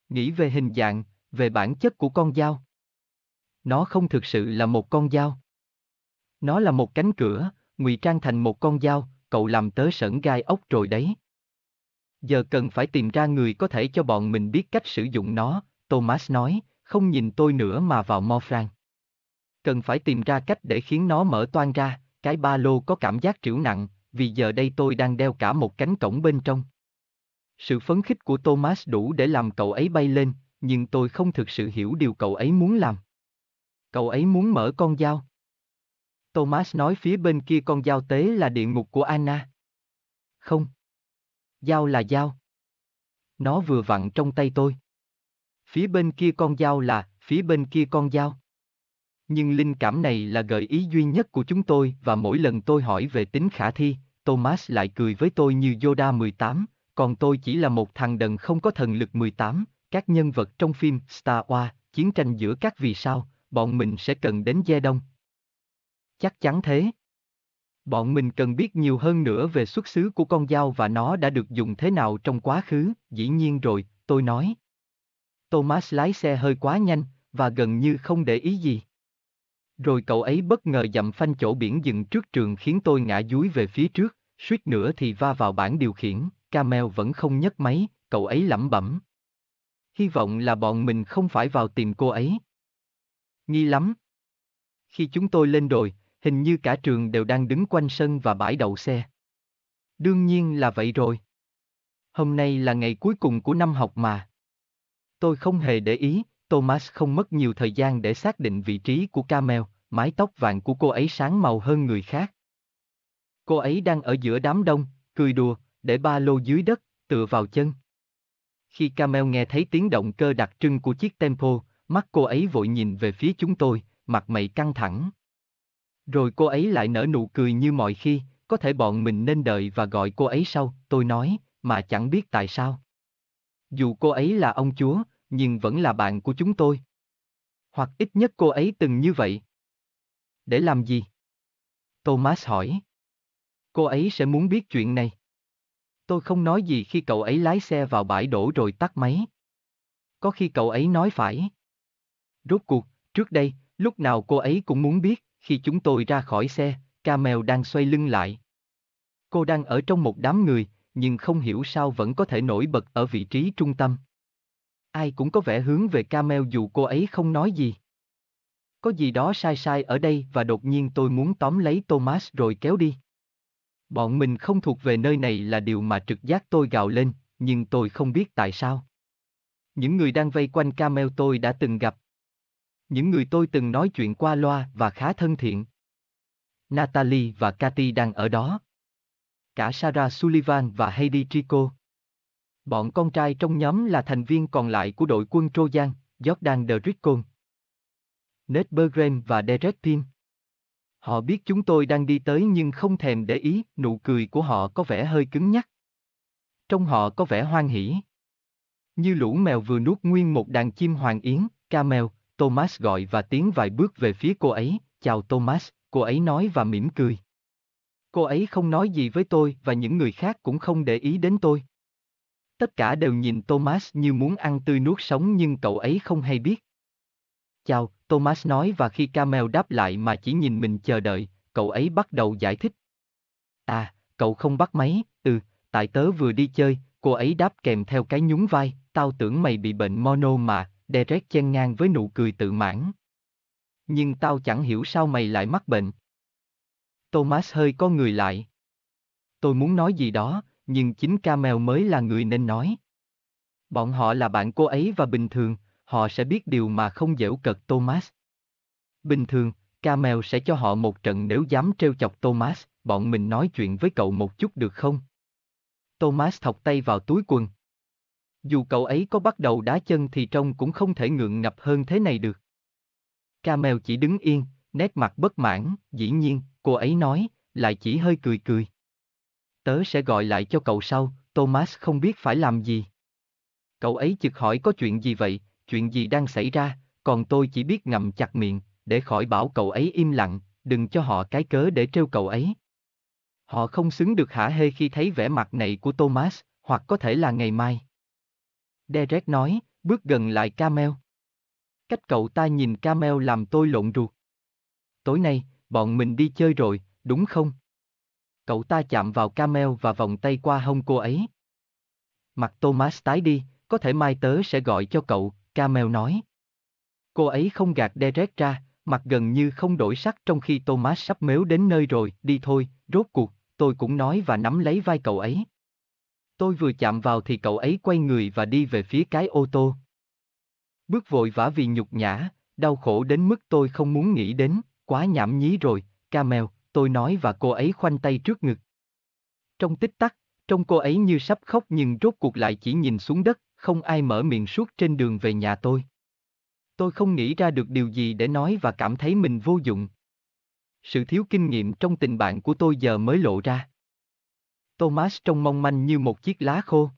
[SPEAKER 1] Nghĩ về hình dạng, về bản chất của con dao. Nó không thực sự là một con dao. Nó là một cánh cửa, ngụy trang thành một con dao, cậu làm tớ sởn gai ốc rồi đấy. Giờ cần phải tìm ra người có thể cho bọn mình biết cách sử dụng nó, Thomas nói, không nhìn tôi nữa mà vào Morfran. Cần phải tìm ra cách để khiến nó mở toan ra, cái ba lô có cảm giác trĩu nặng, vì giờ đây tôi đang đeo cả một cánh cổng bên trong. Sự phấn khích của Thomas đủ để làm cậu ấy bay lên, nhưng tôi không thực sự hiểu điều cậu ấy muốn làm. Cậu ấy muốn mở con dao. Thomas nói phía bên kia con dao tế là địa ngục của Anna. Không. Dao là dao. Nó vừa vặn trong tay tôi. Phía bên kia con dao là, phía bên kia con dao. Nhưng linh cảm này là gợi ý duy nhất của chúng tôi và mỗi lần tôi hỏi về tính khả thi, Thomas lại cười với tôi như Yoda 18, còn tôi chỉ là một thằng đần không có thần lực 18, các nhân vật trong phim Star Wars, chiến tranh giữa các vì sao, bọn mình sẽ cần đến Gia Đông. Chắc chắn thế. Bọn mình cần biết nhiều hơn nữa về xuất xứ của con dao và nó đã được dùng thế nào trong quá khứ, dĩ nhiên rồi, tôi nói. Thomas lái xe hơi quá nhanh, và gần như không để ý gì. Rồi cậu ấy bất ngờ dậm phanh chỗ biển dừng trước trường khiến tôi ngã dúi về phía trước, suýt nữa thì va vào bảng điều khiển, Camel vẫn không nhấc máy, cậu ấy lẩm bẩm. Hy vọng là bọn mình không phải vào tìm cô ấy. Nghi lắm. Khi chúng tôi lên đồi, hình như cả trường đều đang đứng quanh sân và bãi đậu xe. Đương nhiên là vậy rồi. Hôm nay là ngày cuối cùng của năm học mà. Tôi không hề để ý, Thomas không mất nhiều thời gian để xác định vị trí của Camel, mái tóc vàng của cô ấy sáng màu hơn người khác. Cô ấy đang ở giữa đám đông, cười đùa, để ba lô dưới đất, tựa vào chân. Khi Camel nghe thấy tiếng động cơ đặc trưng của chiếc tempo, mắt cô ấy vội nhìn về phía chúng tôi, mặt mày căng thẳng. Rồi cô ấy lại nở nụ cười như mọi khi, có thể bọn mình nên đợi và gọi cô ấy sau, tôi nói, mà chẳng biết tại sao. Dù cô ấy là ông chúa, nhưng vẫn là bạn của chúng tôi. Hoặc ít nhất cô ấy từng như vậy. Để làm gì? Thomas hỏi. Cô ấy sẽ muốn biết chuyện này. Tôi không nói gì khi cậu ấy lái xe vào bãi đổ rồi tắt máy. Có khi cậu ấy nói phải. Rốt cuộc, trước đây, lúc nào cô ấy cũng muốn biết, khi chúng tôi ra khỏi xe, Camel đang xoay lưng lại. Cô đang ở trong một đám người, nhưng không hiểu sao vẫn có thể nổi bật ở vị trí trung tâm. Ai cũng có vẻ hướng về Camel dù cô ấy không nói gì. Có gì đó sai sai ở đây và đột nhiên tôi muốn tóm lấy Thomas rồi kéo đi. Bọn mình không thuộc về nơi này là điều mà trực giác tôi gào lên, nhưng tôi không biết tại sao. Những người đang vây quanh Camel tôi đã từng gặp. Những người tôi từng nói chuyện qua loa và khá thân thiện. Natalie và Cathy đang ở đó. Cả Sarah Sullivan và Heidi Trico. Bọn con trai trong nhóm là thành viên còn lại của đội quân Trojan, Jordan de Riccon. Ned Bergren và Derek Pym. Họ biết chúng tôi đang đi tới nhưng không thèm để ý, nụ cười của họ có vẻ hơi cứng nhắc. Trong họ có vẻ hoan hỉ. Như lũ mèo vừa nuốt nguyên một đàn chim hoàng yến, Camel, Thomas gọi và tiến vài bước về phía cô ấy, chào Thomas, cô ấy nói và mỉm cười. Cô ấy không nói gì với tôi và những người khác cũng không để ý đến tôi. Tất cả đều nhìn Thomas như muốn ăn tươi nuốt sống nhưng cậu ấy không hay biết. Chào, Thomas nói và khi Camel đáp lại mà chỉ nhìn mình chờ đợi, cậu ấy bắt đầu giải thích. À, cậu không bắt máy, ừ, tại tớ vừa đi chơi, cô ấy đáp kèm theo cái nhún vai, tao tưởng mày bị bệnh mono mà, Derek chen ngang với nụ cười tự mãn. Nhưng tao chẳng hiểu sao mày lại mắc bệnh. Thomas hơi có người lại. Tôi muốn nói gì đó, nhưng chính Camel mới là người nên nói. Bọn họ là bạn cô ấy và bình thường, họ sẽ biết điều mà không dễu cợt Thomas. Bình thường, Camel sẽ cho họ một trận nếu dám trêu chọc Thomas, bọn mình nói chuyện với cậu một chút được không? Thomas thọc tay vào túi quần. Dù cậu ấy có bắt đầu đá chân thì trông cũng không thể ngượng ngập hơn thế này được. Camel chỉ đứng yên, nét mặt bất mãn, dĩ nhiên, cô ấy nói, lại chỉ hơi cười cười. Tớ sẽ gọi lại cho cậu sau, Thomas không biết phải làm gì. Cậu ấy chực hỏi có chuyện gì vậy, chuyện gì đang xảy ra, còn tôi chỉ biết ngậm chặt miệng, để khỏi bảo cậu ấy im lặng, đừng cho họ cái cớ để trêu cậu ấy. Họ không xứng được hả hê khi thấy vẻ mặt này của Thomas, hoặc có thể là ngày mai. Derek nói, bước gần lại Camel. Cách cậu ta nhìn Camel làm tôi lộn ruột. Tối nay, bọn mình đi chơi rồi, đúng không? Cậu ta chạm vào Camel và vòng tay qua hông cô ấy. Mặt Thomas tái đi, có thể mai tớ sẽ gọi cho cậu, Camel nói. Cô ấy không gạt Derek ra, mặt gần như không đổi sắc trong khi Thomas sắp mếu đến nơi rồi, đi thôi, rốt cuộc, tôi cũng nói và nắm lấy vai cậu ấy. Tôi vừa chạm vào thì cậu ấy quay người và đi về phía cái ô tô. Bước vội vã vì nhục nhã, đau khổ đến mức tôi không muốn nghĩ đến, quá nhảm nhí rồi, Camel, tôi nói và cô ấy khoanh tay trước ngực. Trong tích tắc, trông cô ấy như sắp khóc nhưng rốt cuộc lại chỉ nhìn xuống đất, không ai mở miệng suốt trên đường về nhà tôi. Tôi không nghĩ ra được điều gì để nói và cảm thấy mình vô dụng. Sự thiếu kinh nghiệm trong tình bạn của tôi giờ mới lộ ra. Thomas trông mong manh như một chiếc lá khô.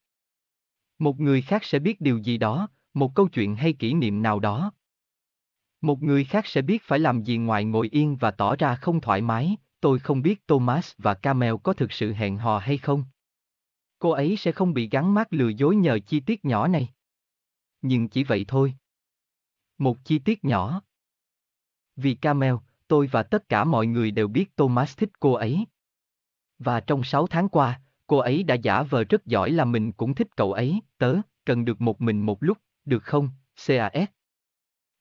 [SPEAKER 1] Một người khác sẽ biết điều gì đó, một câu chuyện hay kỷ niệm nào đó. Một người khác sẽ biết phải làm gì ngoài ngồi yên và tỏ ra không thoải mái, tôi không biết Thomas và Camel có thực sự hẹn hò hay không. Cô ấy sẽ không bị gắn mát lừa dối nhờ chi tiết nhỏ này. Nhưng chỉ vậy thôi. Một chi tiết nhỏ. Vì Camel, tôi và tất cả mọi người đều biết Thomas thích cô ấy. Và trong 6 tháng qua, cô ấy đã giả vờ rất giỏi là mình cũng thích cậu ấy, tớ, cần được một mình một lúc, được không, CAS.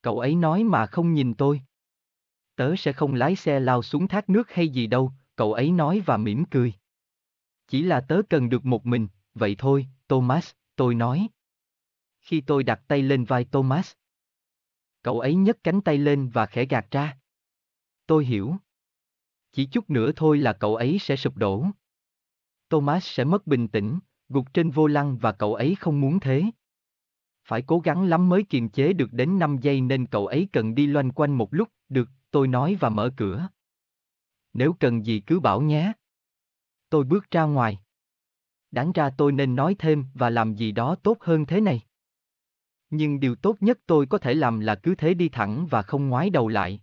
[SPEAKER 1] Cậu ấy nói mà không nhìn tôi. Tớ sẽ không lái xe lao xuống thác nước hay gì đâu, cậu ấy nói và mỉm cười. Chỉ là tớ cần được một mình, vậy thôi, Thomas, tôi nói. Khi tôi đặt tay lên vai Thomas. Cậu ấy nhấc cánh tay lên và khẽ gạt ra. Tôi hiểu. Chỉ chút nữa thôi là cậu ấy sẽ sụp đổ. Thomas sẽ mất bình tĩnh, gục trên vô lăng và cậu ấy không muốn thế. Phải cố gắng lắm mới kiềm chế được đến 5 giây nên cậu ấy cần đi loanh quanh một lúc, được, tôi nói và mở cửa. Nếu cần gì cứ bảo nhé. Tôi bước ra ngoài. Đáng ra tôi nên nói thêm và làm gì đó tốt hơn thế này. Nhưng điều tốt nhất tôi có thể làm là cứ thế đi thẳng và không ngoái đầu lại.